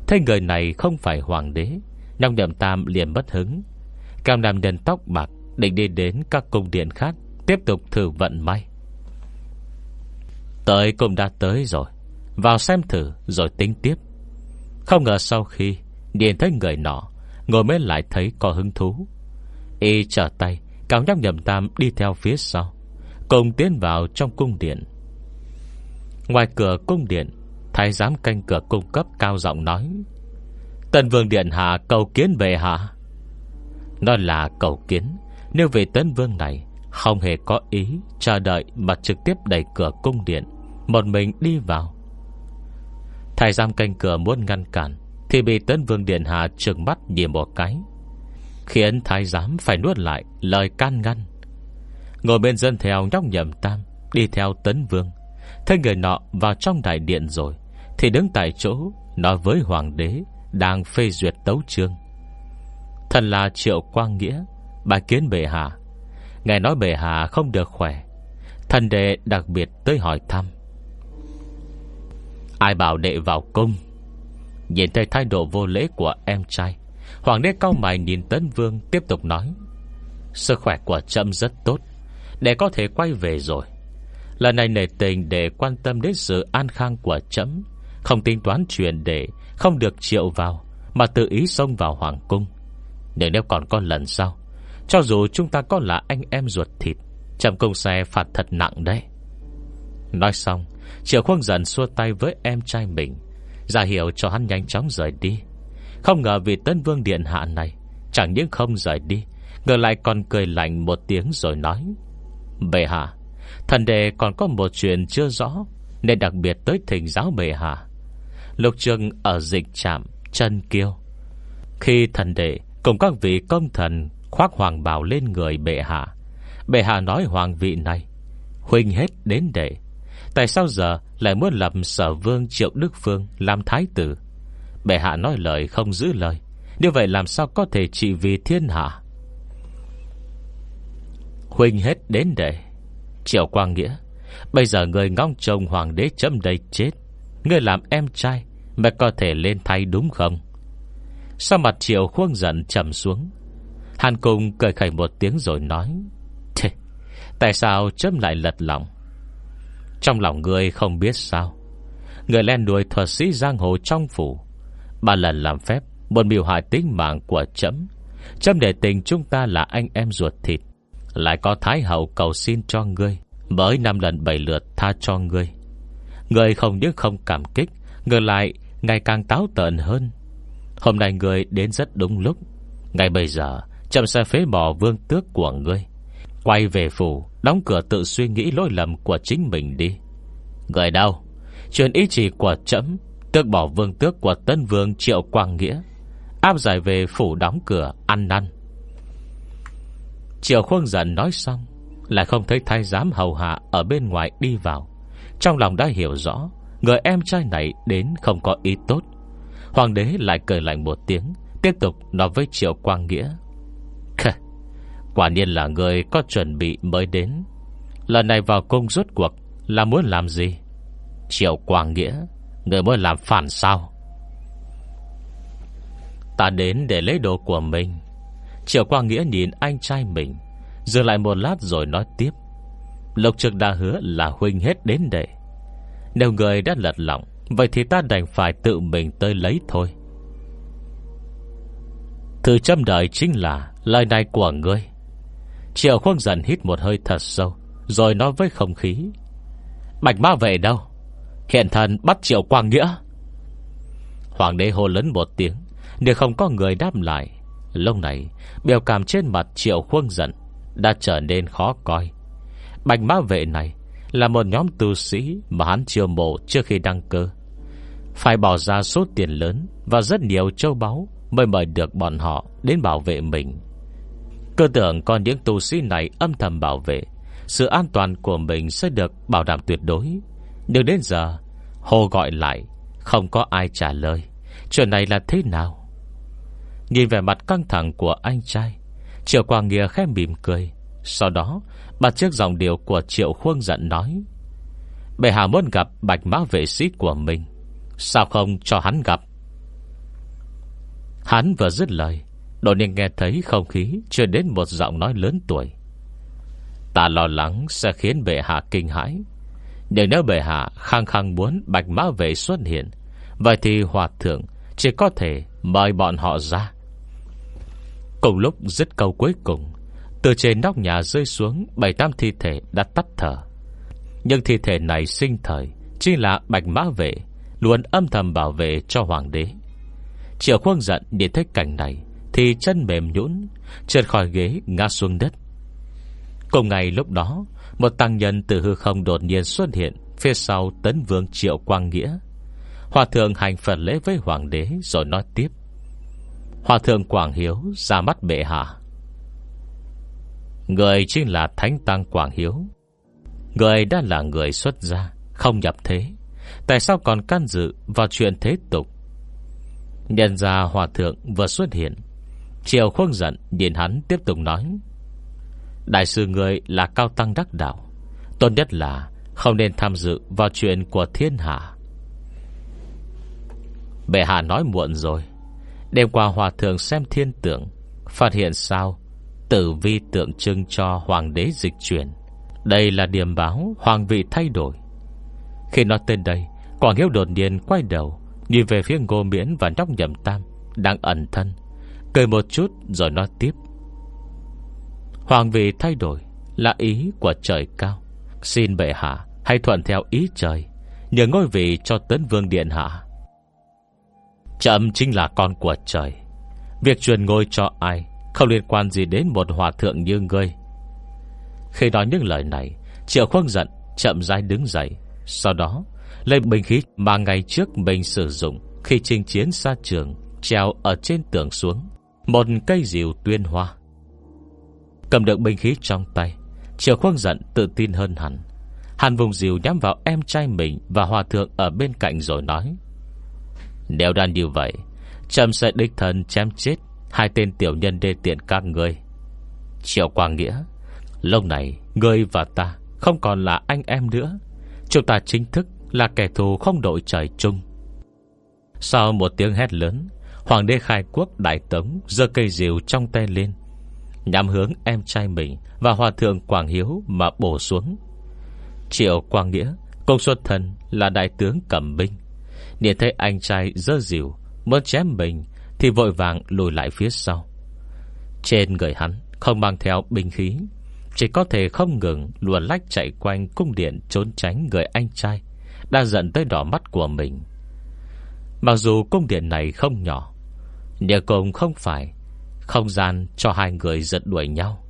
[SPEAKER 1] Thấy người này không phải hoàng đế Nhóc nhậm tam liền bất hứng. Cao nam nhân tóc bạc, Định đi đến các cung điện khác, Tiếp tục thử vận may. Tới cũng đã tới rồi, Vào xem thử rồi tính tiếp. Không ngờ sau khi Nhìn thấy người nọ, Ngồi mới lại thấy có hứng thú. Y trở tay, Cao nhóc nhầm tam đi theo phía sau, Cùng tiến vào trong cung điện. Ngoài cửa cung điện Thái giám canh cửa cung cấp cao giọng nói. Tân vương điện hạ, cầu kiến về hạ Nó là cầu kiến. Nếu về tấn vương này, Không hề có ý Chờ đợi mà trực tiếp đẩy cửa cung điện, Một mình đi vào. Thái giám canh cửa muốn ngăn cản, Thì bị tấn vương điện hạ trừng mắt nhìn một cái, Khiến thái giám phải nuốt lại Lời can ngăn. Ngồi bên dân theo nhóc nhầm tam, Đi theo tấn vương. Thấy người nọ vào trong đại điện rồi thì đứng tại chỗ Nói với hoàng đế Đang phê duyệt tấu chương. Thần là triệu quang nghĩa Bà kiến bệ hạ. Ngài nói bệ hạ không được khỏe. Thần đệ đặc biệt tới hỏi thăm. Ai bảo đệ vào cung? Nhìn thấy thái độ vô lễ của em trai, Hoàng đế cao mày nhìn Tấn Vương Tiếp tục nói. Sức khỏe của Trâm rất tốt Để có thể quay về rồi. Lần này nể tình để quan tâm đến sự an khang của chấm không tính toán chuyện để Không được triệu vào, Mà tự ý xông vào hoàng cung. Nếu nếu còn có lần sau, Cho dù chúng ta có là anh em ruột thịt Trầm công xe phạt thật nặng đấy. Nói xong, Triệu khuôn dần xua tay với em trai mình. Ra hiệu cho hắn nhanh chóng rời đi. Không ngờ vì tân vương điện hạ này Chẳng những không rời đi Ngờ lại còn cười lạnh một tiếng rồi nói, Bệ hạ, Thần đề còn có một chuyện chưa rõ, Nên đặc biệt tới thỉnh giáo bệ hạ. Lục trường ở dịch trạm Chân kiêu. Khi thần đệ cùng các vị công thần Khoác hoàng bào lên người bệ hạ Bệ hạ nói hoàng vị này, Huynh hết đến đệ, Tại sao giờ lại muốn lập sở vương Triệu Đức Phương Làm thái tử? Bệ hạ nói lời không giữ lời, Như vậy làm sao có thể trị vì thiên hạ? Huynh hết đến đệ, Triệu Quang Nghĩa, Bây giờ người ngong chồng hoàng đế chấm đây chết ngươi làm em trai, Mẹ có thể lên thay đúng không? Sao mặt Triệu khuôn giận trầm xuống? Hàn Cung cười khẩy một tiếng rồi nói Thế Tại sao chấm lại lật lòng? Trong lòng người không biết sao, Người len đuổi thuật sĩ giang hồ trong phủ, Ba lần làm phép Một biểu hại tính mạng của chấm. Chấm để tình chúng ta là anh em ruột thịt, lại có Thái Hậu cầu xin cho ngươi, bởi năm lần bảy lượt tha cho ngươi người không những không cảm kích, Ngược lại ngày càng táo tợn hơn. Hôm nay người đến rất đúng lúc. Ngay bây giờ, Chậm xe phế bỏ vương tước của ngươi. Quay về phủ, Đóng cửa tự suy nghĩ lỗi lầm của chính mình đi. Người đâu? Chuyện ý chỉ của chấm, Tước bỏ vương tước của tân vương Triệu Quang Nghĩa. Áp giải về phủ đóng cửa, ăn năn. Triệu khuôn giận nói xong, Lại không thấy thái giám hầu hạ Ở bên ngoài đi vào. Trong lòng đã hiểu rõ, Người em trai này đến không có ý tốt. Hoàng đế lại cười lạnh một tiếng, Tiếp tục nói với Triệu Quang Nghĩa. Quả nhiên là người có chuẩn bị mới đến. Lần này vào cung rốt cuộc Là muốn làm gì? Triệu Quang Nghĩa, Người muốn làm phản sao? Ta đến để lấy đồ của mình. Triệu Quang Nghĩa nhìn anh trai mình, Dừng lại một lát rồi nói tiếp. Lộc trực đã hứa là huynh hết đến đây. Nếu người đã lật lòng, Vậy thì ta đành phải tự mình tới lấy thôi. Thứ châm đợi chính là Lời này của ngươi. Triệu khuôn dần hít một hơi thật sâu Rồi nói với không khí. Bạch ma về đâu? Hiện thần bắt triệu quang nghĩa. Hoàng đế hô lớn một tiếng nếu không có người đáp lại. Lúc này Biểu cảm trên mặt triệu khuôn dần Đã trở nên khó coi. Bạch mã vệ này Là một nhóm tu sĩ Mà hắn chiêu mộ trước khi đăng cơ. Phải bỏ ra số tiền lớn Và rất nhiều châu báu Mới mời được bọn họ đến bảo vệ mình. Cơ tưởng còn những tu sĩ này âm thầm bảo vệ, Sự an toàn của mình sẽ được bảo đảm tuyệt đối. Nhưng đến giờ Hồ gọi lại, Không có ai trả lời. Chuyện này là thế nào? Nhìn về mặt căng thẳng của anh trai, Triệu Quang Nghĩa khẽ mỉm cười. Sau đó Bật chiếc dòng điều của Triệu Khuông giận nói, Bệ hạ muốn gặp bạch mã vệ sĩ của mình, Sao không cho hắn gặp? Hắn vừa dứt lời Đột nhiên nghe thấy không khí Chưa đến một giọng nói lớn tuổi. Ta lo lắng sẽ khiến bệ hạ kinh hãi, Nhưng nếu bệ hạ khăng khăng muốn Bạch mã vệ xuất hiện, Vậy thì hòa thượng Chỉ có thể mời bọn họ ra. Cùng lúc dứt câu cuối cùng từ trên nóc nhà rơi xuống, Bảy tam thi thể đã tắt thở. Nhưng thi thể này sinh thời Chính là bạch mã vệ, Luôn âm thầm bảo vệ cho hoàng đế. Triệu khuôn giận nhìn thấy cảnh này, Thì chân mềm nhũn, Trượt khỏi ghế, ngã xuống đất. Cùng ngày lúc đó, Một tăng nhân từ hư không đột nhiên xuất hiện Phía sau tấn vương Triệu Quang Nghĩa. Hòa thượng hành phần lễ với hoàng đế Rồi nói tiếp. Hòa thượng Quảng Hiếu ra mắt bệ hạ. Người chính là Thánh Tăng Quảng Hiếu. Người đã là người xuất gia, Không nhập thế. Tại sao còn can dự vào chuyện thế tục? Nhân ra hòa thượng vừa xuất hiện. Triều không giận Nhìn hắn tiếp tục nói, Đại sư người là cao tăng đắc đạo. Tốt nhất là Không nên tham dự vào chuyện của thiên hạ. Bệ hạ nói muộn rồi. Đêm qua hòa thượng xem thiên tượng, Phát hiện sao Tử vi tượng trưng cho hoàng đế dịch chuyển. Đây là điểm báo Hoàng vị thay đổi. Khi nói tên đây, Quảng Hiếu đột nhiên quay đầu Nhìn về phía ngô miễn và nhóc nhầm tam Đang ẩn thân. Cười một chút rồi nói tiếp. Hoàng vị thay đổi Là ý của trời cao. Xin bệ hạ, hãy thuận theo ý trời. Nhờ ngôi vị cho tấn vương điện hạ. Chậm chính là con của trời. Việc truyền ngôi cho ai? Không liên quan gì đến một hòa thượng như ngươi. Khi nói những lời này, Triệu khuất giận Chậm rãi đứng dậy. Sau đó, Lấy bình khí mà ngày trước mình sử dụng Khi chinh chiến xa trường, Treo ở trên tường xuống, Một cây diều tuyên hoa. Cầm được binh khí trong tay, Triệu khuất giận tự tin hơn hẳn. Hàn vùng diều nhắm vào em trai mình Và hòa thượng ở bên cạnh rồi nói, Nếu đang như vậy Trầm sẽ đích thân chém chết Hai tên tiểu nhân đê tiện các ngươi. Triệu Quang Nghĩa, Lâu này ngươi và ta Không còn là anh em nữa. Chúng ta chính thức là kẻ thù không đội trời chung. Sau một tiếng hét lớn, Hoàng đế khai quốc đại tống giơ cây diều trong tay lên Nhằm hướng em trai mình Và hòa thượng Quảng Hiếu mà bổ xuống. Triệu Quang Nghĩa, Công xuất thần là đại tướng cầm binh, Nhìn thấy anh trai dơ diều Muốn chém mình thì vội vàng lùi lại phía sau. Trên người hắn không mang theo binh khí, Chỉ có thể không ngừng Luồn lách chạy quanh cung điện Trốn tránh người anh trai Đã giận tới đỏ mắt của mình. Mặc dù cung điện này không nhỏ, Nhưng cũng không phải Không gian cho hai người giật đuổi nhau.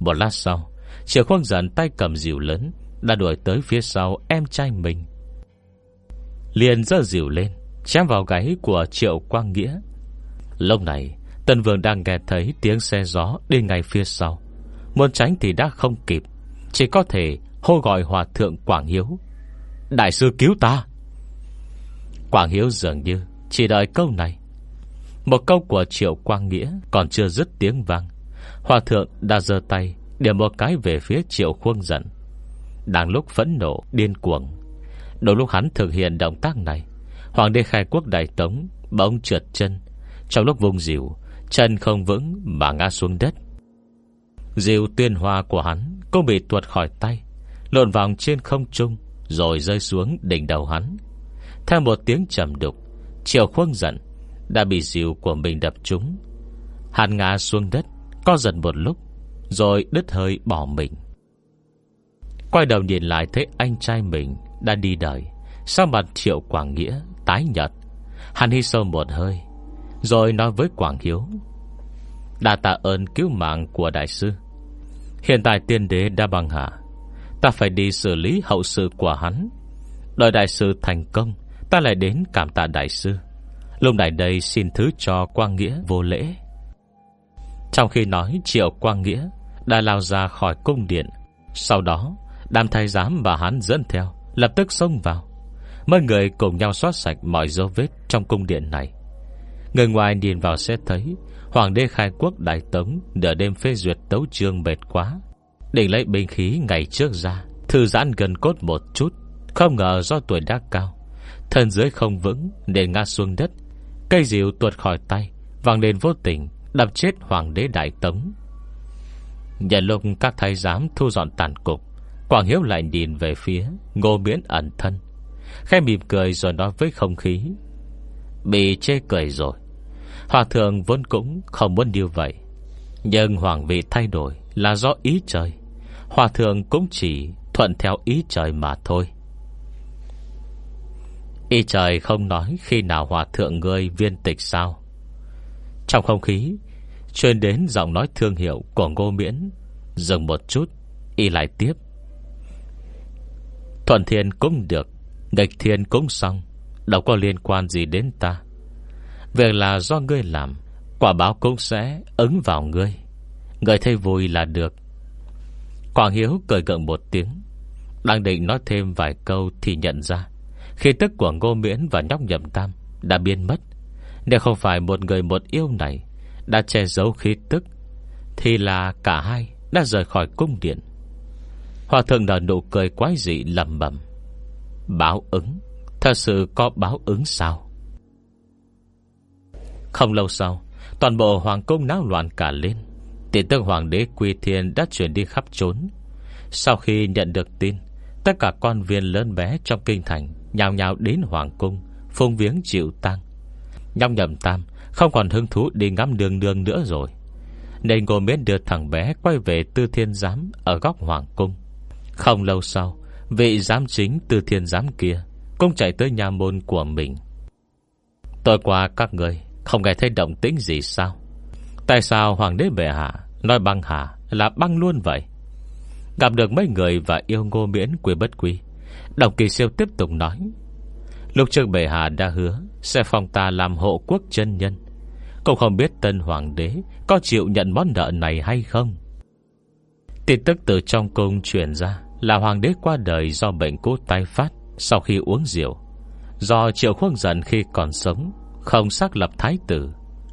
[SPEAKER 1] Một lát sau, Triệu khuôn giận tay cầm dìu lớn, Đã đuổi tới phía sau em trai mình. Liền dơ dìu lên, Chém vào gáy của Triệu Quang Nghĩa. Lúc này, Tân Vương đang nghe thấy tiếng xe gió Đi ngay phía sau. Muốn tránh thì đã không kịp, Chỉ có thể hô gọi hòa thượng Quảng Hiếu. Đại sư cứu ta! Quảng Hiếu dường như Chỉ đợi câu này. Một câu của Triệu Quang Nghĩa Còn chưa dứt tiếng vang. Hòa thượng đã giơ tay, Điểm một cái về phía triệu khuôn giận Đang lúc phẫn nộ, Điên cuồng Đầu lúc hắn thực hiện động tác này, Hoàng đế khai quốc đại tống Bỗng trượt chân trong lúc vùng dịu Chân không vững mà ngã xuống đất. Diệu tuyên hoa của hắn Cũng bị tuột khỏi tay, Lộn vòng trên không trung Rồi rơi xuống đỉnh đầu hắn. Theo một tiếng trầm đục Triệu khuôn giận Đã bị diệu của mình đập trúng. Hắn ngã xuống đất, Co giật một lúc, Rồi đứt hơi bỏ mình. Quay đầu nhìn lại thấy anh trai mình Đã đi đời Sao mặt Triệu Quảng Nghĩa tái nhật Hắn hít sâu một hơi rồi nói với Quảng Hiếu Đã tạ ơn cứu mạng của đại sư. Hiện tại tiên đế đã bằng hạ Ta phải đi xử lý hậu sự của hắn. Đợi đại sư thành công, Ta lại đến cảm tạ đại sư. Lúc này đây xin thứ cho Quang Nghĩa vô lễ. Trong khi nói, Triệu Quang Nghĩa Đã lao ra khỏi cung điện. Sau đó Đàm thái giám và hắn dẫn theo, Lập tức xông vào. Mấy người cùng nhau xóa sạch mọi dấu vết Trong cung điện này. Người ngoài nhìn vào sẽ thấy, Hoàng đế khai quốc đại tống, Nửa đêm phê duyệt tấu trương mệt quá. Định lấy binh khí ngày trước ra, Thư giãn gần cốt một chút, Không ngờ do tuổi đã cao, Thân dưới không vững, Nên ngã xuống đất. Cây diều tuột khỏi tay Vàng lên vô tình, Đập chết hoàng đế đại tống. Nhận lúc các thái giám thu dọn tàn cục, Quảng Hiếu lại nhìn về phía Ngô Miễn ẩn thân, Khẽ mỉm cười rồi nói với không khí, Bị chê cười rồi Hòa thượng vốn cũng không muốn như vậy. Nhưng hoàng vị thay đổi Là do ý trời. Hòa thượng cũng chỉ thuận theo ý trời mà thôi. Ý trời không nói Khi nào hòa thượng ngươi viên tịch sao. Trong không khí, Truyền đến giọng nói thương hiệu Của ngô miễn. Dừng một chút, Y lại tiếp. Thuận thiên cũng được, Nghịch thiên cũng xong. Đâu có liên quan gì đến ta. Việc là do ngươi làm, Quả báo cũng sẽ ứng vào ngươi. Ngươi thấy vui là được. Quảng Hiếu cười gượng một tiếng, Đang định nói thêm vài câu Thì nhận ra Khi tức của Ngô Miễn và nhóc nhậm tam Đã biến mất. Nếu không phải một người một yêu này Đã che giấu khí tức, Thì là cả hai đã rời khỏi cung điện. Hòa thượng nở nụ cười quái dị lầm bẩm. Báo ứng, Thật sự có báo ứng sao? Không lâu sau, Toàn bộ hoàng cung náo loạn cả lên. Tiện tức hoàng đế Quy Thiên đã chuyển đi khắp trốn. Sau khi nhận được tin, Tất cả quan viên lớn bé trong kinh thành Nhào nhào đến hoàng cung, Phung viếng chịu tăng Nhong nhầm tam Không còn hứng thú đi ngắm đường đường nữa rồi. Nên ngồi miễn đưa thằng bé Quay về tư thiên giám Ở góc hoàng cung. Không lâu sau, Vị giám chính tư thiên giám kia Cũng chạy tới nhà môn của mình. Tôi qua các người không nghe thấy động tĩnh gì sao? Tại sao hoàng đế bệ hạ Nói băng hạ là băng luôn vậy? Gặp được mấy người và yêu ngô miễn quy bất quy. Đồng kỳ siêu tiếp tục nói, Lúc trước bệ hạ đã hứa Sẽ phong ta làm hộ quốc chân nhân. Cũng không biết tân hoàng đế Có chịu nhận món nợ này hay không? Tin tức từ trong cung truyền ra Là hoàng đế qua đời do bệnh cốt tái phát Sau khi uống rượu. Do triệu khuôn giận khi còn sống không xác lập thái tử.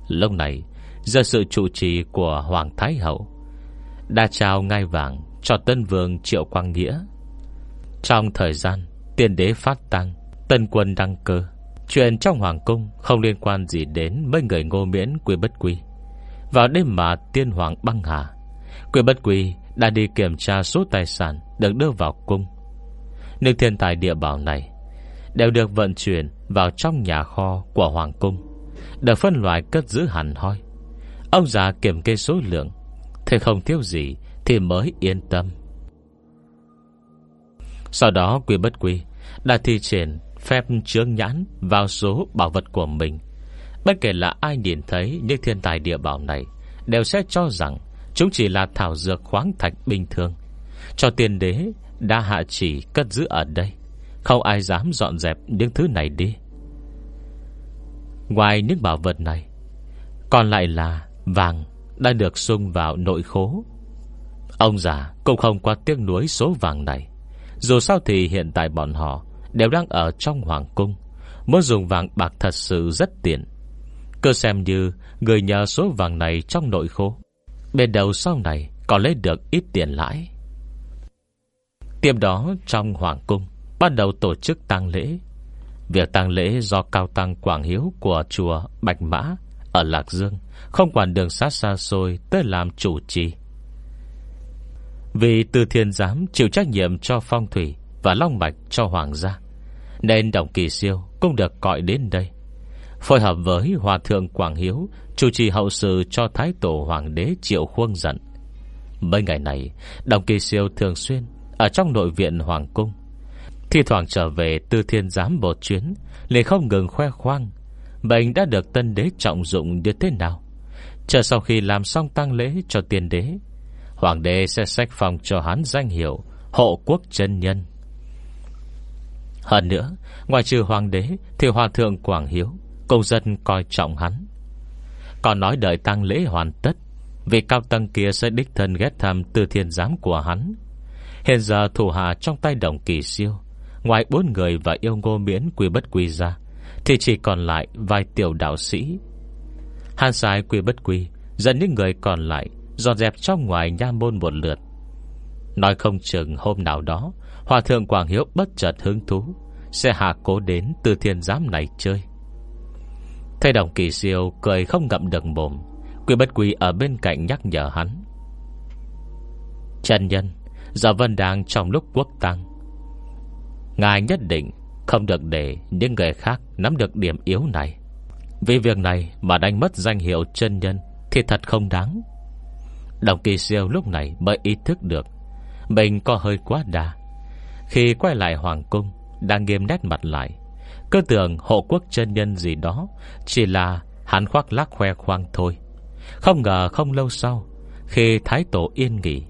[SPEAKER 1] Lúc này, do sự chủ trì của Hoàng Thái Hậu, Đã trao ngai vàng Cho tân vương Triệu Quang Nghĩa. Trong thời gian Tiên đế phát tăng Tân quân đăng cơ, Chuyện trong Hoàng Cung Không liên quan gì đến mấy người ngô miễn quy bất quy. Vào đêm mà tiên hoàng băng hà, Quy bất quy đã đi kiểm tra số tài sản Được đưa vào cung. Những thiên tài địa bảo này Đều được vận chuyển vào trong nhà kho của Hoàng Cung, Được phân loại cất giữ hẳn hoi. Ông già kiểm kê số lượng, Thế không thiếu gì Thì mới yên tâm. Sau đó quy bất quy, Đã thi triển phép chướng nhãn Vào số bảo vật của mình. Bất kể là ai nhìn thấy Những thiên tài địa bảo này, Đều sẽ cho rằng Chúng chỉ là thảo dược khoáng thạch bình thường. Cho tiên đế Đã hạ chỉ cất giữ ở đây. Không ai dám dọn dẹp những thứ này đi. Ngoài những bảo vật này, Còn lại là Vàng đã được sung vào nội khố. Ông già cũng không qua tiếc nuối số vàng này. Dù sao thì hiện tại bọn họ Đều đang ở trong hoàng cung. Muốn dùng vàng bạc thật sự rất tiện. Cơ xem như Người nhờ số vàng này trong nội khố. Bên đầu sau này Còn lấy được ít tiền lãi. Tiếp đó trong Hoàng Cung Bắt đầu tổ chức tang lễ. Việc tang lễ do cao tăng Quảng Hiếu Của chùa Bạch Mã Ở Lạc Dương, Không quản đường sát xa xôi, Tới làm chủ trì. Vì từ thiên giám chịu trách nhiệm cho phong thủy Và long mạch cho hoàng gia, Nên Đồng Kỳ Siêu Cũng được gọi đến đây, Phối hợp với Hòa Thượng Quảng Hiếu Chủ trì hậu sự cho Thái Tổ Hoàng đế Triệu Khuông giận Mấy ngày này, Đồng Kỳ Siêu thường xuyên Ở trong nội viện Hoàng Cung Thi thoảng trở về tư thiên giám một chuyến, liền không ngừng khoe khoang. Bệnh đã được tân đế trọng dụng như thế nào? Chờ sau khi làm xong tăng lễ cho tiền đế, Hoàng đế sẽ sách phòng cho hắn danh hiệu Hộ quốc chân nhân. Hơn nữa Ngoài trừ hoàng đế Thì hòa thượng Quảng Hiếu Công dân coi trọng hắn. Còn nói đợi tăng lễ hoàn tất Vì cao tăng kia sẽ đích thân ghét thăm Từ thiên giám của hắn. Hiện giờ thủ hạ trong tay đồng kỳ siêu Ngoài bốn người và yêu ngô miễn quy bất quy ra, Thì chỉ còn lại vài tiểu đạo sĩ. Hàn sai quy bất quy, Dẫn những người còn lại Dọn dẹp trong ngoài nha môn một lượt. Nói không chừng hôm nào đó, Hòa thượng Quảng Hiếu bất chợt hứng thú, Sẽ hạ cố đến từ thiên giám này chơi. Thầy đồng kỳ siêu cười không ngậm được mồm, Quy bất quy ở bên cạnh nhắc nhở hắn. Trần nhân, Giờ Vân đang trong lúc quốc tăng Ngài nhất định không được để những người khác nắm được điểm yếu này. Vì việc này mà đánh mất danh hiệu chân nhân thì thật không đáng. Đồng kỳ siêu lúc này mới ý thức được mình có hơi quá đa. Khi quay lại Hoàng Cung, đang nghiêm nét mặt lại. Cơ tưởng hộ quốc chân nhân gì đó chỉ là hắn khoác lác khoe khoang thôi. Không ngờ không lâu sau, khi Thái Tổ yên nghỉ,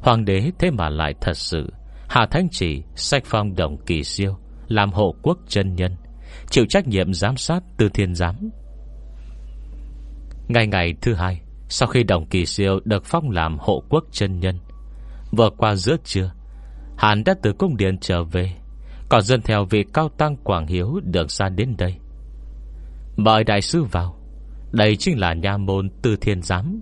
[SPEAKER 1] Hoàng đế thế mà lại thật sự Hà Thánh Chỉ, Sách phong đồng kỳ siêu, Làm hộ quốc chân nhân, Chịu trách nhiệm giám sát từ thiên giám. Ngày ngày thứ hai, Sau khi đồng kỳ siêu Được phong làm hộ quốc chân nhân, Vừa qua giữa trưa Hàn đã từ cung điện trở về, Còn dân theo vị cao tăng Quảng Hiếu đường xa đến đây. Mời đại sư vào, Đây chính là nha môn tư thiên giám.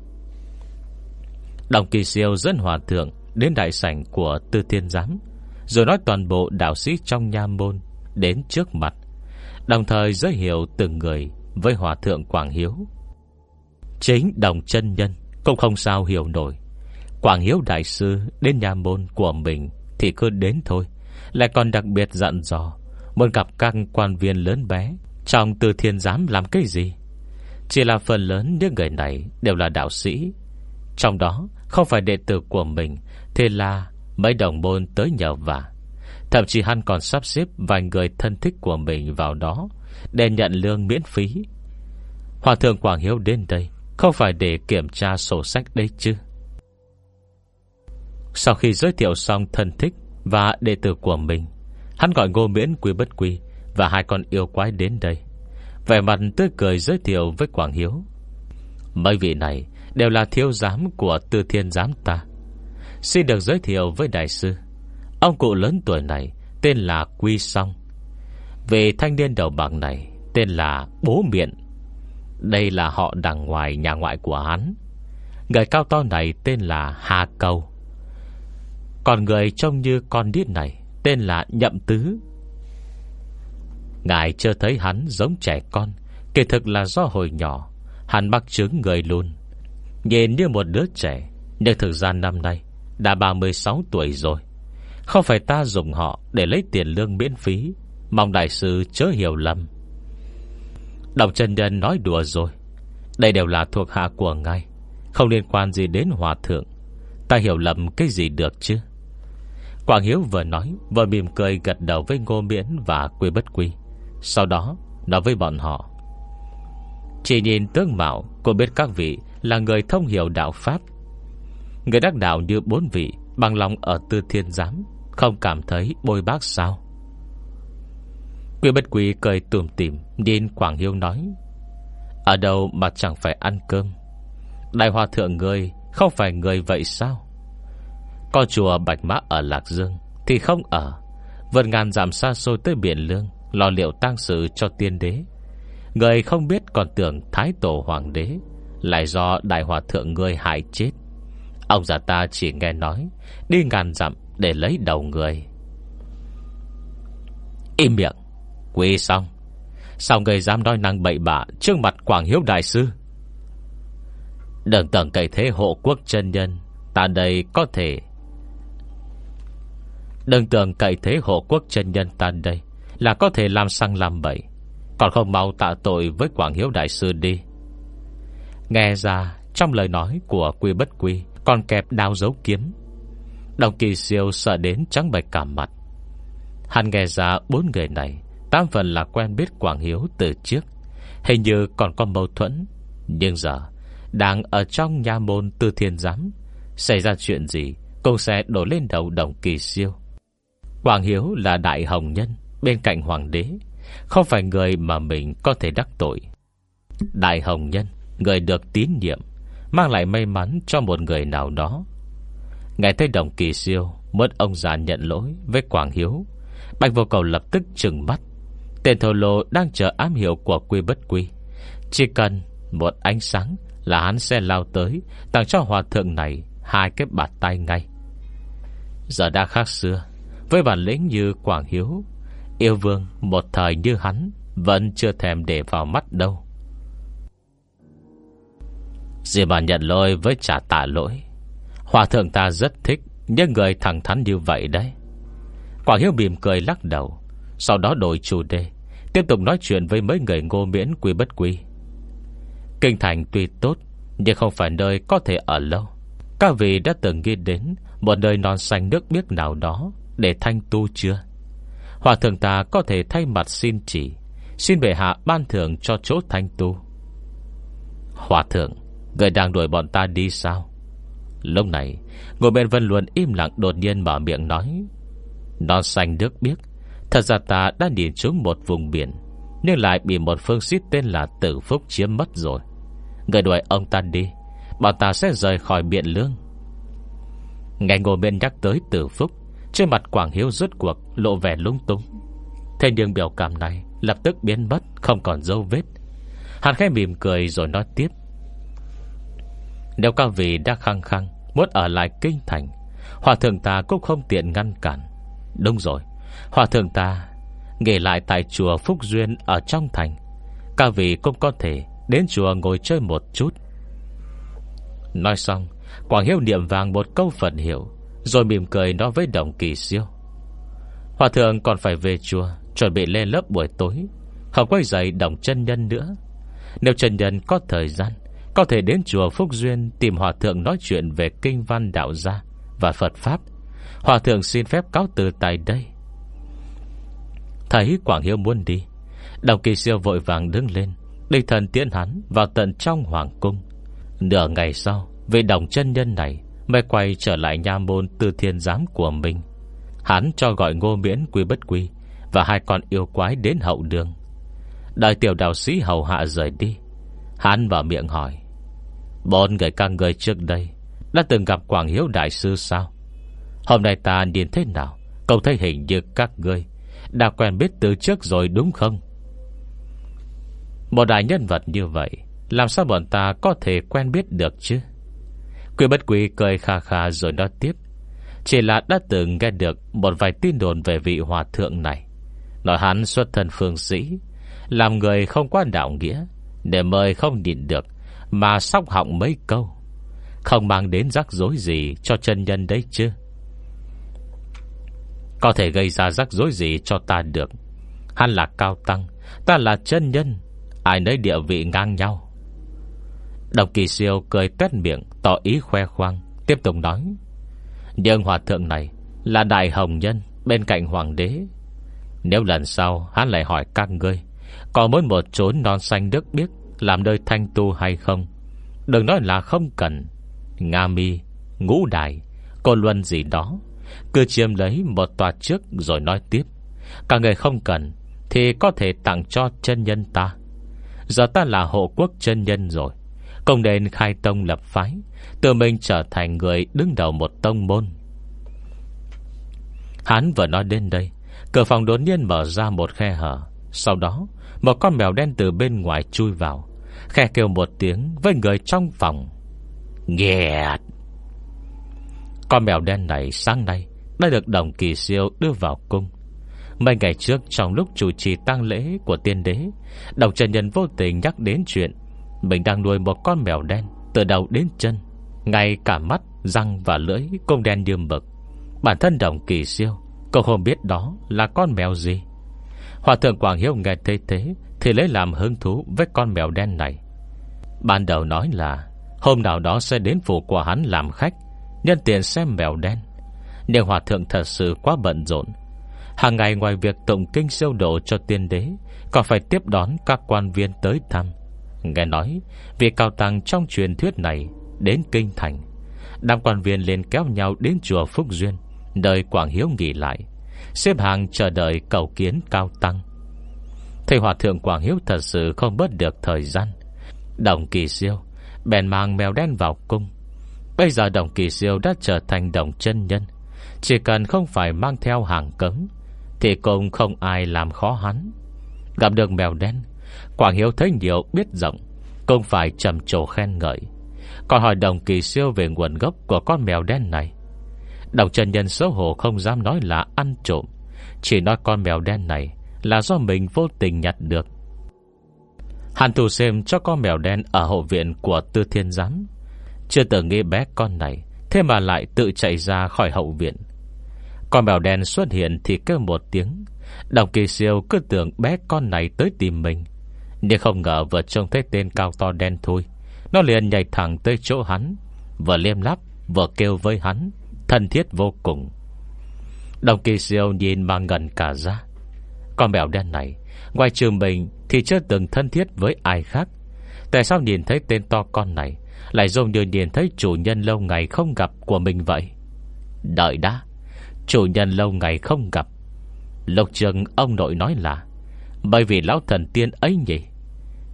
[SPEAKER 1] Đồng kỳ siêu dẫn hòa thượng Đến đại sảnh của tư thiên giám, Rồi nói toàn bộ đạo sĩ trong nha môn Đến trước mặt, Đồng thời giới thiệu từng người Với hòa thượng Quảng Hiếu. Chính đồng chân nhân Cũng không sao hiểu nổi. Quảng Hiếu đại sư đến nhà môn của mình Thì cứ đến thôi, Lại còn đặc biệt dặn dò Muốn gặp các quan viên lớn bé Trong tư thiên giám làm cái gì. Chỉ là phần lớn những người này Đều là đạo sĩ, Trong đó không phải đệ tử của mình Thế là mấy đồng môn tới nhờ vả. Thậm chí hắn còn sắp xếp Vài người thân thích của mình vào đó Để nhận lương miễn phí. Hòa thượng Quảng Hiếu đến đây, Không phải để kiểm tra sổ sách đấy chứ? Sau khi giới thiệu xong thân thích Và đệ tử của mình, Hắn gọi ngô miễn quý bất quy Và hai con yêu quái đến đây. Vẻ mặt tươi cười giới thiệu với Quảng Hiếu. Mấy vị này Đều là thiếu giám của tư thiên giám ta. Xin được giới thiệu với đại sư. Ông cụ lớn tuổi này Tên là Quy Song. Về thanh niên đầu bạc này Tên là Bố Miện. Đây là họ đằng ngoài nhà ngoại của hắn. Người cao to này tên là Hà Cầu. Còn người trông như con đít này Tên là Nhậm Tứ. Ngài chưa thấy hắn giống trẻ con, Kỳ thực là do hồi nhỏ, Hắn mắc chứng người luôn Nhìn như một đứa trẻ, Nhưng thực ra năm nay đã 36 tuổi rồi. Không phải ta dùng họ để lấy tiền lương miễn phí, Mong đại sư chớ hiểu lầm. Đồng chân nhân nói đùa rồi. Đây đều là thuộc hạ của ngài, Không liên quan gì đến hòa thượng. Ta hiểu lầm cái gì được chứ? Quảng Hiếu vừa nói, Vừa mỉm cười gật đầu với Ngô Miễn Và Quy Bất Quy. Sau đó, nói với bọn họ. Chỉ nhìn tướng mạo, Cô biết các vị là người thông hiểu đạo Pháp. Người đắc đạo như bốn vị, Bằng lòng ở tư thiên giám, Không cảm thấy bôi bác sao? Quy bất quỷ cười tùm tìm Nhìn Quảng Hiếu nói, Ở đâu mà chẳng phải ăn cơm? Đại hòa thượng người Không phải người vậy sao? Có chùa Bạch Mã ở Lạc Dương Thì không ở, Vượt ngàn giảm xa xôi tới biển lương, lo liệu tang sự cho tiên đế. Người không biết còn tưởng Thái Tổ Hoàng đế, Lại do đại hòa thượng người hại chết. Ông già ta chỉ nghe nói, Đi ngàn dặm để lấy đầu người. Im miệng Quy xong. Sao người dám nói năng bậy bạ Trước mặt Quảng Hiếu Đại Sư? Đừng tưởng cậy thế hộ quốc chân nhân, Ta đây có thể. Đừng tưởng cậy thế hộ quốc chân nhân ta đây Là có thể làm sang làm bậy. Còn không mau tạ tội với Quảng Hiếu Đại Sư đi. Nghe ra Trong lời nói của quy bất quy còn kẹp đao dấu kiếm. Đồng kỳ siêu sợ đến trắng bạch cả mặt. Hắn nghe ra bốn người này, Tám phần là quen biết Quảng Hiếu từ trước. Hình như còn có mâu thuẫn, Nhưng giờ, Đang ở trong nhà môn tư thiên giám. Xảy ra chuyện gì, Cũng sẽ đổ lên đầu đồng kỳ siêu. Quảng Hiếu là đại hồng nhân, Bên cạnh hoàng đế, Không phải người mà mình có thể đắc tội. Đại hồng nhân, Người được tín nhiệm Mang lại may mắn cho một người nào đó. Ngày thấy đồng kỳ siêu, Mất ông già nhận lỗi với Quảng Hiếu, Bạch vô cầu lập tức trừng mắt. Tên thổ lô đang chờ ám hiệu của quy bất quy. Chỉ cần một ánh sáng Là hắn sẽ lao tới, Tặng cho hòa thượng này Hai cái bạt tay ngay. Giờ đã khác xưa, Với bản lĩnh như Quảng Hiếu, Yêu vương một thời như hắn Vẫn chưa thèm để vào mắt đâu. Dì bà nhận lỗi với trả tạ lỗi. Hòa thượng ta rất thích Những người thẳng thắn như vậy đấy. Quả Hiếu mỉm cười lắc đầu, Sau đó đổi chủ đề, Tiếp tục nói chuyện với mấy người ngô miễn quy bất quy Kinh thành tuy tốt, Nhưng không phải nơi có thể ở lâu. Các vị đã từng nghĩ đến Một nơi non xanh nước biếc nào đó Để thanh tu chưa? Hòa thượng ta có thể thay mặt xin chỉ, Xin bệ hạ ban thưởng cho chỗ thanh tu. Hòa thượng Người đang đuổi bọn ta đi sao? Lúc này Ngồi bên Vân Luân im lặng đột nhiên mở miệng nói Non xanh nước biếc, Thật ra ta đã nhìn chúng một vùng biển, Nhưng lại bị một phương xít tên là Tử Phúc chiếm mất rồi. Người đuổi ông ta đi, Bọn ta sẽ rời khỏi biển lương. Ngày ngồi bên nhắc tới Tử Phúc, Trên mặt Quảng Hiếu rốt cuộc Lộ vẻ lung tung. Thế nhưng biểu cảm này lập tức biến mất, Không còn dấu vết. Hắn khẽ mỉm cười rồi nói tiếp nếu các vị đã khăng khăng, Muốn ở lại kinh thành, Hòa thượng ta cũng không tiện ngăn cản. Đúng rồi, Hòa thượng ta nghỉ lại tại chùa Phúc Duyên Ở trong thành. Các vị cũng có thể đến chùa ngồi chơi một chút. Nói xong Quảng Hiếu niệm vàng một câu Phật hiệu, Rồi mỉm cười nói với đồng kỳ siêu. Hòa thượng còn phải về chùa, Chuẩn bị lên lớp buổi tối, Không quay dậy đồng chân nhân nữa. Nếu chân nhân có thời gian có thể đến chùa Phúc Duyên Tìm hòa thượng nói chuyện về kinh văn đạo gia Và Phật Pháp. Hòa thượng xin phép cáo từ tại đây. Thấy Quảng Hiếu muốn đi Đồng kỳ siêu vội vàng đứng lên Địch thần tiễn hắn vào tận trong hoàng cung. Nửa ngày sau, Vị đồng chân nhân này Mới quay trở lại nha môn Từ thiên giám của mình. Hắn cho gọi ngô miễn quy bất quy Và hai con yêu quái đến hậu đường. Đợi tiểu đạo sĩ hầu hạ rời đi, Hắn vào miệng hỏi bọn người các người trước đây Đã từng gặp Quảng Hiếu Đại Sư sao? Hôm nay ta nhìn thế nào? Cậu thấy hình như các ngươi Đã quen biết từ trước rồi đúng không? Một đại nhân vật như vậy, Làm sao bọn ta có thể quen biết được chứ? Quy bất quỷ cười kha kha rồi nói tiếp. Chỉ là đã từng nghe được Một vài tin đồn về vị hòa thượng này. Nói hắn xuất thân phương sĩ, Làm người không quá đạo nghĩa, Để mời không nhìn được. Mà sóc họng mấy câu. Không mang đến rắc rối gì Cho chân nhân đấy chứ. Có thể gây ra rắc rối gì cho ta được. Hắn là cao tăng, Ta là chân nhân, Ai nấy địa vị ngang nhau. Đồng kỳ siêu cười tuét miệng, Tỏ ý khoe khoang, Tiếp tục nói. Nhưng hòa thượng này Là đại hồng nhân bên cạnh hoàng đế. Nếu lần sau hắn lại hỏi các ngươi, Có muốn một chốn non xanh nước biếc làm nơi thanh tu hay không? Đừng nói là không cần. Nga mi, ngũ đại Cô luân gì đó. Cứ chiếm lấy một tòa trước rồi nói tiếp. Cả người không cần Thì có thể tặng cho chân nhân ta. Giờ ta là hộ quốc chân nhân rồi. Công nên khai tông lập phái Tự mình trở thành người đứng đầu một tông môn. Hắn vừa nói đến đây Cửa phòng đột nhiên mở ra một khe hở. Sau đó một con mèo đen từ bên ngoài chui vào. Khe kêu một tiếng với người trong phòng. Nghẹt. Con mèo đen này sáng nay Đã được đồng kỳ siêu đưa vào cung. Mấy ngày trước trong lúc chủ trì tang lễ của tiên đế Đồng Trần Nhân vô tình nhắc đến chuyện Mình đang nuôi một con mèo đen Từ đầu đến chân Ngay cả mắt, răng và lưỡi Cũng đen như mực. Bản thân đồng kỳ siêu Cậu không biết đó là con mèo gì. Hòa thượng Quảng Hiếu nghe thế thế, Thì lấy làm hứng thú với con mèo đen này. Ban đầu nói là, Hôm nào đó sẽ đến phủ của hắn làm khách, Nhân tiện xem mèo đen. Nhưng hòa thượng thật sự quá bận rộn. Hàng ngày ngoài việc tụng kinh siêu độ cho tiên đế, Còn phải tiếp đón các quan viên tới thăm. Nghe nói Việc cao tăng trong truyền thuyết này Đến kinh thành. Đám quan viên liền kéo nhau đến chùa Phúc Duyên, Nơi Quảng Hiếu nghỉ lại. Xếp hàng chờ đợi cầu kiến cao tăng. Thầy Hòa Thượng Quảng Hiếu thật sự không bớt được thời gian. Đồng Kỳ Siêu, Bèn mang mèo đen vào cung. Bây giờ Đồng Kỳ Siêu đã trở thành đồng chân nhân. Chỉ cần không phải mang theo hàng cấm, Thì cũng không ai làm khó hắn. Gặp được mèo đen, Quảng Hiếu thấy nhiều biết rộng, Cũng phải trầm trồ khen ngợi. Còn hỏi Đồng Kỳ Siêu về nguồn gốc Của con mèo đen này. Đồng chân nhân xấu hổ không dám nói là ăn trộm. Chỉ nói con mèo đen này Là do mình vô tình nhặt được. Hàn thù xem cho con mèo đen Ở hộ viện của Tư Thiên Giám. Chưa từng nghĩ bé con này, Thế mà lại tự chạy ra khỏi hậu viện. Con mèo đen xuất hiện Thì kêu một tiếng. Đồng kỳ siêu cứ tưởng bé con này tới tìm mình. Nhưng không ngờ vừa trông thấy tên cao to đen thôi Nó liền nhảy thẳng tới chỗ hắn, Vừa liêm lắp Vừa kêu với hắn. Thân thiết vô cùng. Đồng kỳ siêu nhìn mà ngần cả ra. Con mèo đen này, Ngoài trường mình thì chưa từng thân thiết với ai khác. Tại sao nhìn thấy tên to con này, Lại dồn như nhìn thấy chủ nhân lâu ngày không gặp của mình vậy? Đợi đã, Chủ nhân lâu ngày không gặp. Lộc trường ông nội nói là, Bởi vì lão thần tiên ấy nhỉ?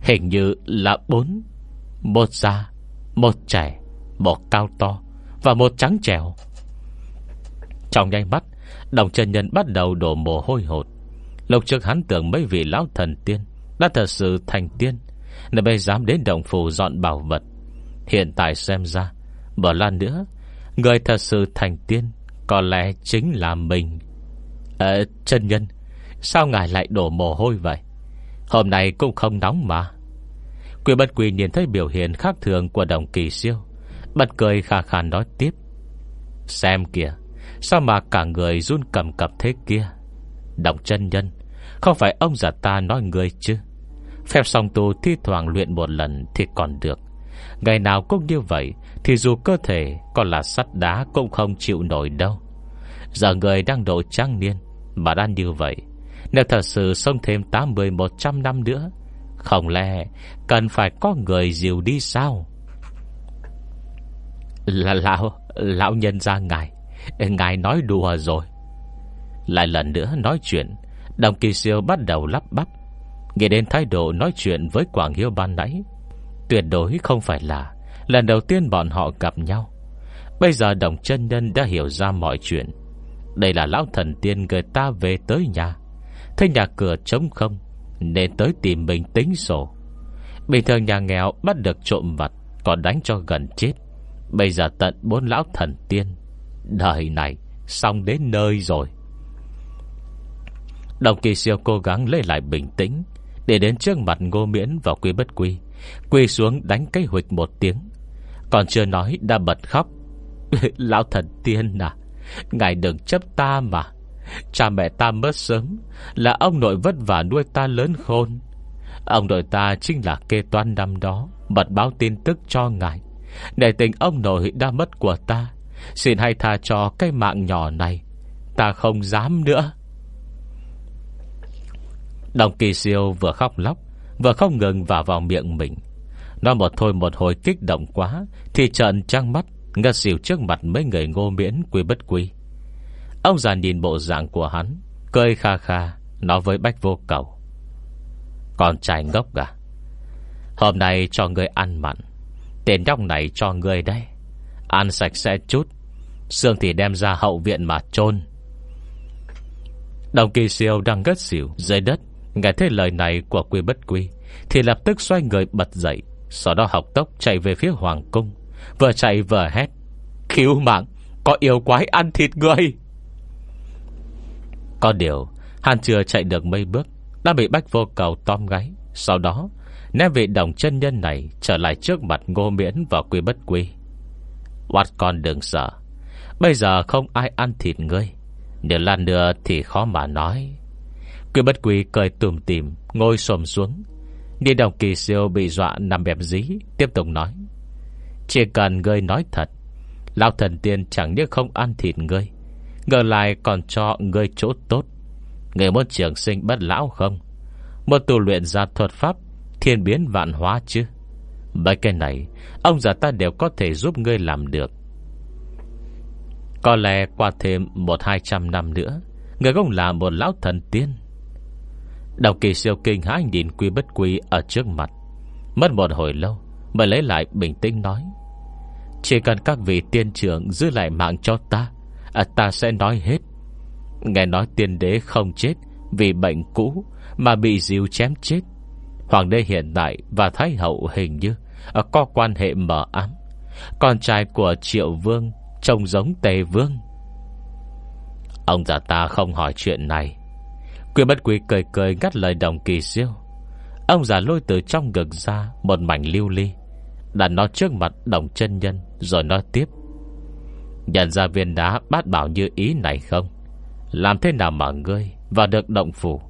[SPEAKER 1] Hình như là bốn, Một già, Một trẻ, Một cao to Và một trắng trèo trong nhanh mắt, Đồng chân nhân bắt đầu đổ mồ hôi hột. Lục trước hắn tưởng mấy vị lão thần tiên Đã thật sự thành tiên, Nên bây dám đến đồng phủ dọn bảo vật. Hiện tại xem ra, bỏ lan nữa, Người thật sự thành tiên Có lẽ chính là mình. Ờ chân nhân, Sao ngài lại đổ mồ hôi vậy? Hôm nay cũng không nóng mà. Quyền bất quỳ nhìn thấy biểu hiện khác thường Của đồng kỳ siêu, Bật cười khà khà nói tiếp. Xem kìa Sao mà cả người run cầm cập thế kia? Đồng chân nhân, Không phải ông già ta nói người chứ? Phép song tu thi thoảng luyện một lần Thì còn được. Ngày nào cũng như vậy, Thì dù cơ thể còn là sắt đá Cũng không chịu nổi đâu. Giờ người đang độ trang niên, Mà đang như vậy, Nếu thật sự sống thêm 80-100 năm nữa, Không lẽ Cần phải có người dìu đi sao? Là lão Lão nhân ra ngài. Ngài nói đùa rồi. Lại lần nữa nói chuyện Đồng kỳ siêu bắt đầu lắp bắp. Nghĩ đến thái độ nói chuyện với Quảng Hiếu ban nãy, Tuyệt đối không phải là Lần đầu tiên bọn họ gặp nhau. Bây giờ đồng chân nhân đã hiểu ra mọi chuyện. Đây là lão thần tiên người ta về tới nhà. Thấy nhà cửa trống không, Nên tới tìm mình tính sổ. Bình thường nhà nghèo bắt được trộm vặt, Còn đánh cho gần chết. Bây giờ tận bốn lão thần tiên. Đời này, Xong đến nơi rồi. Đồng kỳ siêu cố gắng lấy lại bình tĩnh, Để đến trước mặt ngô miễn và quy bất quy. Quy xuống đánh cái huịch một tiếng. Còn chưa nói đã bật khóc. Lão thần tiên à Ngài đừng chấp ta mà. Cha mẹ ta mất sớm, Là ông nội vất vả nuôi ta lớn khôn. Ông nội ta chính là kê toán năm đó, Bật báo tin tức cho ngài. Để tình ông nội đã mất của ta Xin hãy tha cho cái mạng nhỏ này. Ta không dám nữa. Đồng kỳ siêu vừa khóc lóc, Vừa không ngừng vào vào miệng mình. Nó một thôi một hồi kích động quá, Thì trợn trăng mắt, Ngất xỉu trước mặt mấy người ngô miễn quy bất quy. Ông già nhìn bộ dạng của hắn, Cười kha kha, Nói với bách vô cầu. Con trai ngốc à? Hôm nay cho người ăn mặn Tiền nhóc này cho người đây. Ăn sạch sẽ chút. Xương thì đem ra hậu viện mà chôn. Đồng kỳ siêu đang ngất xỉu dưới đất. Nghe thấy lời này của quy bất quy, Thì lập tức xoay người bật dậy, Sau đó học tốc chạy về phía Hoàng Cung. Vừa chạy vừa hét, Cứu mạng, Có yêu quái ăn thịt người Có điều, Hàn chưa chạy được mấy bước, Đã bị bách vô cầu tóm gáy. Sau đó, Ném vị đồng chân nhân này Trở lại trước mặt ngô miễn và quy bất quy. What con đừng sợ. Bây giờ không ai ăn thịt ngươi. Nếu lan nữa thì khó mà nói. Quy bất quy cười tùm tìm, Ngồi xồm xuống. Đi đồng kỳ siêu bị dọa nằm bẹp dí, Tiếp tục nói. Chỉ cần ngươi nói thật, Lão thần tiên chẳng những không ăn thịt ngươi, Ngờ lại còn cho ngươi chỗ tốt. Người muốn trường sinh bất lão không? Một tu luyện ra thuật pháp Thiên biến vạn hóa chứ? Mấy cái này Ông già ta đều có thể giúp ngươi làm được. Có lẽ qua thêm Một hai trăm năm nữa Người cũng là một lão thần tiên. Đồng kỳ siêu kinh hãi nhìn quy bất quy Ở trước mặt Mất một hồi lâu Mới lấy lại bình tĩnh nói Chỉ cần các vị tiên trưởng Giữ lại mạng cho ta à, Ta sẽ nói hết. Nghe nói tiên đế không chết Vì bệnh cũ Mà bị diều chém chết. Hoàng đế hiện tại và Thái hậu hình như Ờ, có quan hệ mờ ám. Con trai của triệu vương Trông giống tề vương. Ông già ta không hỏi chuyện này. Quyên bất quý cười cười ngắt lời đồng kỳ siêu. Ông già lôi từ trong ngực ra Một mảnh lưu ly, Đặt nó trước mặt đồng chân nhân, Rồi nói tiếp. Nhận ra viên đá bát bảo như ý này không? Làm thế nào mà ngươi Và được động phủ?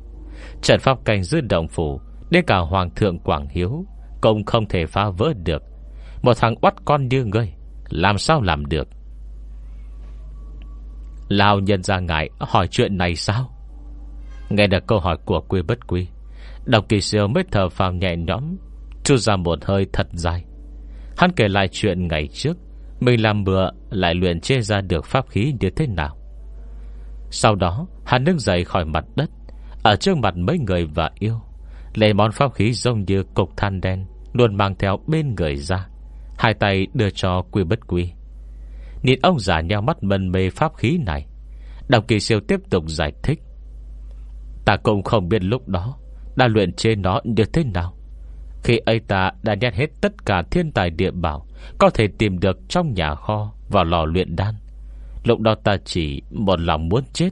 [SPEAKER 1] Trận pháp canh giữ động phủ, Đến cả Hoàng thượng Quảng Hiếu cũng không thể phá vỡ được. Một thằng oắt con như ngươi, Làm sao làm được? Lào nhân ra ngại, hỏi chuyện này sao? Nghe được câu hỏi của quy bất quy Đồng kỳ siêu mới thở phào nhẹ nhõm Chút ra một hơi thật dài. Hắn kể lại chuyện ngày trước, Mình làm bữa lại luyện chê ra được pháp khí như thế nào. Sau đó, hắn đứng dậy khỏi mặt đất. Ở trước mặt mấy người và yêu, Lấy món pháp khí giống như cục than đen Luôn mang theo bên người ra. Hai tay đưa cho quy bất quy. Nhìn ông già nheo mắt mân mê pháp khí này Đồng kỳ siêu tiếp tục giải thích. Ta cũng không biết lúc đó, Đã luyện trên nó như thế nào. Khi ấy ta đã nhét hết tất cả thiên tài địa bảo Có thể tìm được trong nhà kho Vào lò luyện đan. Lúc đó ta chỉ một lòng muốn chết.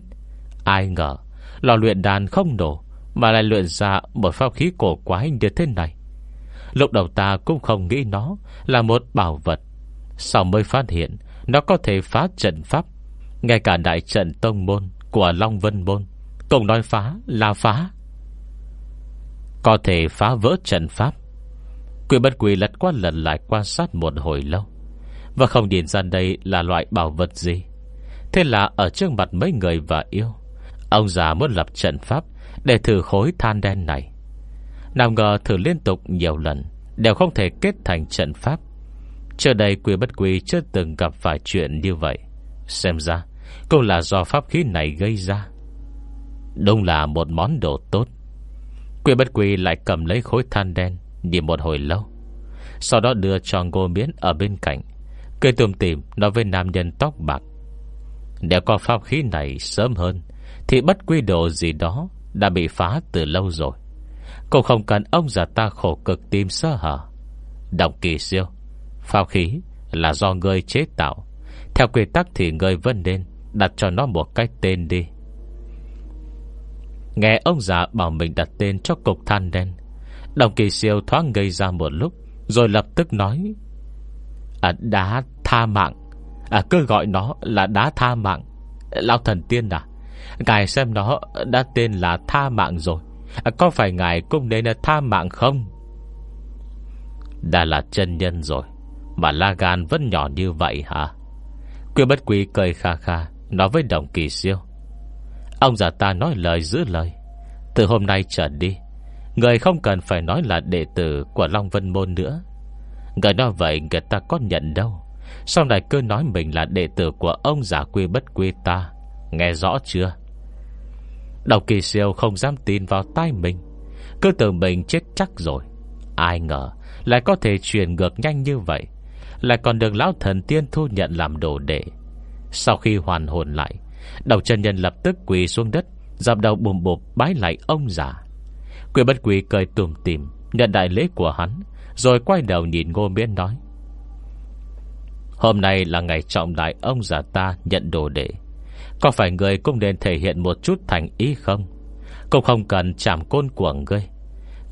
[SPEAKER 1] Ai ngờ, Lò luyện đan không nổ Mà lại luyện ra một pháp khí cổ quái như thế này. Lúc đầu ta cũng không nghĩ nó Là một bảo vật. Sau mới phát hiện, Nó có thể phá trận pháp. Ngay cả đại trận tông môn Của Long Vân Môn Cùng nói phá là phá. Có thể phá vỡ trận pháp. Quỷ bất quỷ lật qua lần lại quan sát một hồi lâu. Và không nhìn ra đây là loại bảo vật gì. Thế là ở trước mặt mấy người và yêu, Ông già muốn lập trận pháp Để thử khối than đen này. Nào ngờ thử liên tục nhiều lần, Đều không thể kết thành trận pháp. Trước đây quy bất quy chưa từng gặp phải chuyện như vậy. Xem ra Cũng là do pháp khí này gây ra. Đúng là một món đồ tốt. Quy bất quy lại cầm lấy khối than đen Nhìn một hồi lâu. Sau đó đưa cho ngô miến ở bên cạnh. Cười tùm tìm nói với nam nhân tóc bạc. Nếu có pháp khí này sớm hơn, Thì bất quy đồ gì đó Đã bị phá từ lâu rồi. Cũng không cần ông già ta khổ cực tìm sơ hở. Đồng kỳ siêu. Phao khí là do ngươi chế tạo. Theo quy tắc thì ngươi vẫn nên Đặt cho nó một cái tên đi. Nghe ông già bảo mình đặt tên cho cục than đen Đồng kỳ siêu thoáng gây ra một lúc Rồi lập tức nói à, Đá tha mạng. À, Cứ gọi nó là đá tha mạng. Lão thần tiên à Ngài xem nó đã tên là tha mạng rồi. À, có phải ngài cũng nên tha mạng không? Đã là chân nhân rồi, Mà la gan vẫn nhỏ như vậy hả? Quyên bất quý cười kha kha, Nói với đồng kỳ siêu. Ông già ta nói lời giữ lời. Từ hôm nay trở đi, Người không cần phải nói là đệ tử Của Long Vân Môn nữa. Người nói vậy người ta có nhận đâu. Sau này cứ nói mình là đệ tử Của ông giả quy bất quy ta, Nghe rõ chưa? Đầu kỳ siêu không dám tin vào tai mình. Cứ tưởng mình chết chắc rồi. Ai ngờ, Lại có thể truyền ngược nhanh như vậy. Lại còn được lão thần tiên thu nhận làm đồ đệ. Sau khi hoàn hồn lại Đầu chân nhân lập tức quỳ xuống đất Dạp đầu bùm bụp bái lại ông già. Quỷ bất quỷ cười tùm tìm, Nhận đại lễ của hắn, Rồi quay đầu nhìn ngô miễn nói. Hôm nay là ngày trọng đại ông già ta nhận đồ đệ. Có phải người cũng nên thể hiện một chút thành ý không? Cũng không cần chạm côn của ngươi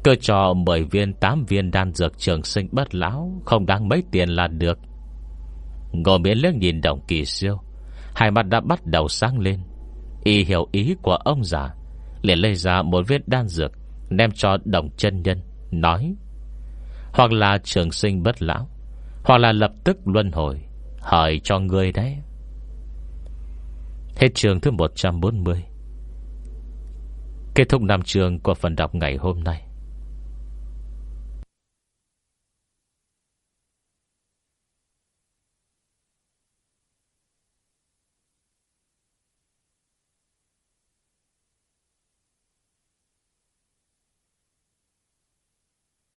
[SPEAKER 1] Cơ cho 10 viên 8 viên đan dược trường sinh bất lão, Không đáng mấy tiền là được. Ngô miễn liếc nhìn đồng kỳ siêu. Hai mặt đã bắt đầu sáng lên. Y hiểu ý của ông già, liền lấy ra một viên đan dược, Đem cho đồng chân nhân, Nói, Hoặc là trường sinh bất lão, Hoặc là lập tức luân hồi Hỏi cho người đấy. Hết trường thứ 140 Kết thúc năm trường của phần đọc ngày hôm nay.